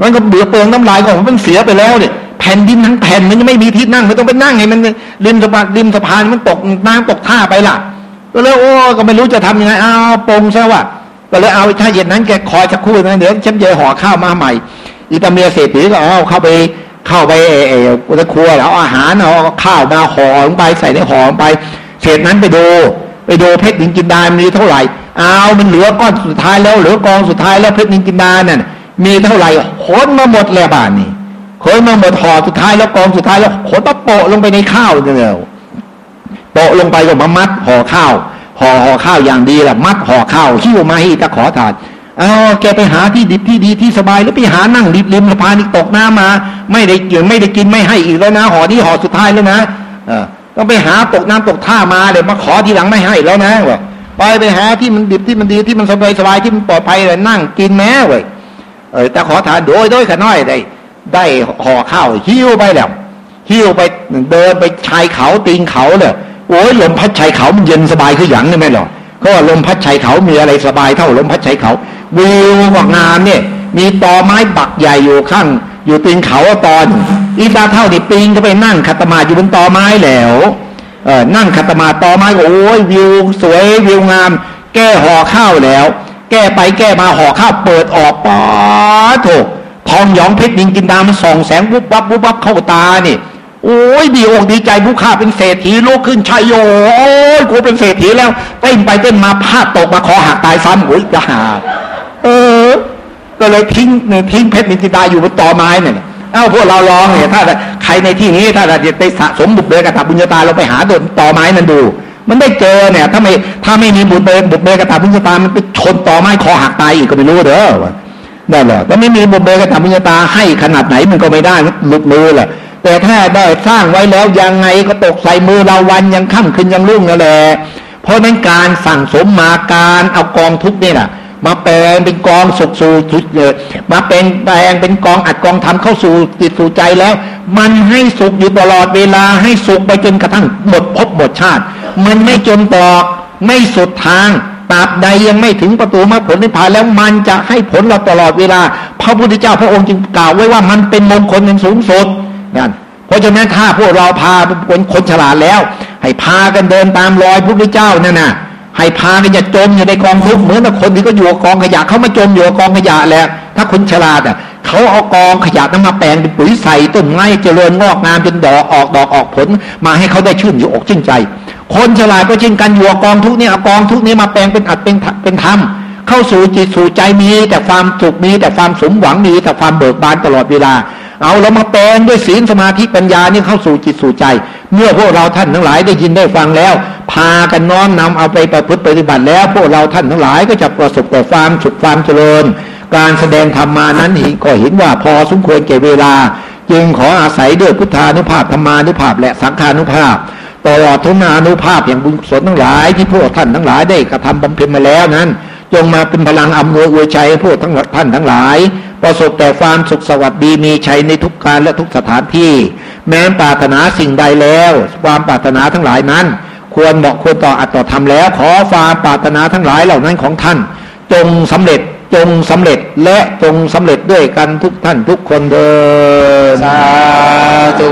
มันก็เบือเปลืองน้ำลายของมันเสียไปแล้วเนี่ยแผ่นดินทั้งแผ่นมันยังไม่มีที่นั่งไม่ต้องไปนั่งไงมันริมสะพานริมสะพานมันตกน้ำตกท่าไปล่ะ ก็เลยโอ้ก็ไม่รู้จะทำยังไงอ้าวปงซะว่าก็เลยเอาถ้าเย็นนั้นแกคอยสักครู่นะเดี๋ยวฉันจะห่อข้าวมาใหม่อีตาเมียเศรษฐีก็เอาเข้าไปเข้าไปเอเอตะครัวแล้วอาหารเอาข้าวมาห่อลงไปใส่ในห่อลงไปเศษนั้นไปดูไปดูเพชรดินกินดามีเท่าไหร่เอามันเหลือก้อนสุดท้ายแล้วเหลือกองสุดท้ายแล้วเพชรดินกินดาเนี่ยมีเท่าไหร่ขนมาหมดแล้วบ้านนี้ขนมาหมดห่อสุดท้ายแล้วกองสุดท้ายแล้วขนมาโปะลงไปในข้าวเนี่ย โปะลงไปก็มามัดห่อข้าวห่อห่อข้าวอย่างดีแหละมัดห่อข้าวขิ้วมาให้ตะขอทานเอาแกไปหาที่ดิบที่ดีที่สบายแล้วไปหานั่งริมริมสะพานนี่ตกน้ำมา ไม่ได้กินไม่ได้กินไม่ให้อีกแล้วนะห่อที่ห่อสุดท้ายแล้วนะเออต้องไปหาตกน้ำตกท่ามาเดี๋ยวมาขอทีหลังไม่ให้แล้วนะวะไปไปหาที่มันดิบที่มันดีที่มันสบายสบายที่มันปลอดภัยเลยนั่งกินแม้เว้ยเออแต่ขอทานโดยโดยขน้อยได้ ได้ห่อข้าวหิ้วไปแล้วหิ้วไปเดินไปชายเขาตีนเขาเลย โอ้ยลมพัดชายเขามันเย็นสบายคือหยังนี่ไหมหรอก็ลมพัดชายเขามีอะไรสบายเท่าลมพัดชายเขาวิวกว่างานเนี่ย มีตอไม้บักใหญ่อยู่ข้าง อยู่ตีนเขาตอน อีตาเท่านี่ปีนก็ไปนั่งคัตมาอยู่บนตอไม้แล้วเออนั่งคัตมาตอไม้โอ้ยวิว สวยวิวงาม แก้ห่อข้าวแล้ว แก้ไปแก้มาห่อข้าวเปิดออกป๊าโถทองหยองเพชรดินกินดามันส่องแสงวุบวับวุบวับเข้าตานี่ โอ้ยดีอกดีใจผู้ข้าเป็นเศรษฐีลุกขึ้นชัยโยโอ้ยกูเป็นเศรษฐีแล้วเต้นไปเต้นมาพลาดตกมาคอหักตายซ้ำโอ้ยจะหาเออ ก็เลยทิ้งทิ้งเพชรนินติดาอยู่บนตอไม้เนี่ยเอ้าพวกเราลองเนี่ยถ้าใครในที่นี้ถ้าจะไปสะสมบุญเบกตาบุญญาตาเราไปหาโดนตอไม้นั้นดู มันได้เจอเนี่ย ถ้าไม่ถ้าไม่มีบุญเบกบุญเบกตาบุญญาตามันไปชนตอไม้คอหักตายอีกก็ไม่รู้เด้อนั่นแหละถ้าไม่มีบุญเบกตาบุญญาตาให้ขนาดไหนมันก็ไม่ได้หลุดมือแหละ แต่ถ้าได้สร้างไว้แล้วยังไงก็ตกใส่มือเราวันยังค่ำคืนยังรุ่งนั่นแหละเพราะนั้นการสั่งสมมาการเอากองทุกนี่แหละมาแปลงเป็นกองสุกสู่สุดเลยมาเป็นแปลงเป็นกองอัดกองทำเข้าสู่จิตสู่ใจแล้ว มันให้สุขอยู่ตลอดเวลาให้สุขไปจนกระทั่งหมดภพหมดชาติ มันไม่จนตอกไม่สุดทางตราบใดยังไม่ถึงประตูมรรคผลนิพพานแล้วมันจะให้ผลเราตลอดเวลา พระพุทธเจ้าพระองค์จึงกล่าวไว้ว่ามันเป็นมงคลอย่างสูงสุด นั่นเพราะฉะนั้นถ้าพวกเราพาเป็นคนฉลาดแล้ว ให้พากันเดินตามรอยพระพุทธเจ้านั่นน่ะให้พากันอย่าจมอยู่ในกองทุกข์เหมือนคนที่ก็อยู่กองขยะเขามาจมอยู่กองขยะแล้ว ถ้าคนฉลาดอะเขาเอากองขยะนั้นมาแปลงเป็นปุ๋ยใส่ต้นไม้เจริญงอกงามจนดอกออกดอกออกผล มาให้เขาได้ชื่นอยู่อกชื่นใจ คนฉลาดก็เช่นกันอยู่กองทุกนี้เอากองทุกนี้มาแปลงเป็นอัดเป็นเป็นธรรมเข้าสู่จิตสู่ใจมีแต่ความสุขมีแต่ความสมหวังมีแต่ความเบิกบานตลอดเวลา เอาเรามาแปลงด้วยศีลสมาธิปัญญานี่เข้าสู่จิตสู่ใจ เมื่อพวกเราท่านทั้งหลายได้ยินได้ฟังแล้ว พากันน้อมนำเอาไปประพฤติปฏิบัติแล้ว พวกเราท่านทั้งหลายก็จะประสบแต่ความสุขความเจริญ การแสดงธรรมานั้นก็เห็นว่าพอสมควรแก่เวลา จึงขออาศัยด้วยพุทธานุภาพธรรมานุภาพและสังขานุภาพตลอดทุนานุภาพอย่างบุญกุศลทั้งหลาย ที่พวกท่านทั้งหลายได้กระทำบำเพ็ญมาแล้วนั้น จงมาเป็นพลังอำนวยอวยชัยพวกทั้งท่านทั้งหลาย ประสบแต่ความสุขสวัสดีมีชัยในทุกการและทุกสถานที่ แม้ปรารถนาสิ่งใดแล้ว ความปรารถนาทั้งหลายนั้น ควรเหมาะควรต่ออัตต่อทำแล้ว ขอความปรารถนาทั้งหลายเหล่านั้นของท่าน จงสำเร็จจงสำเร็จและจงสำเร็จด้วยกันทุกท่านทุกคนเดินสาธุ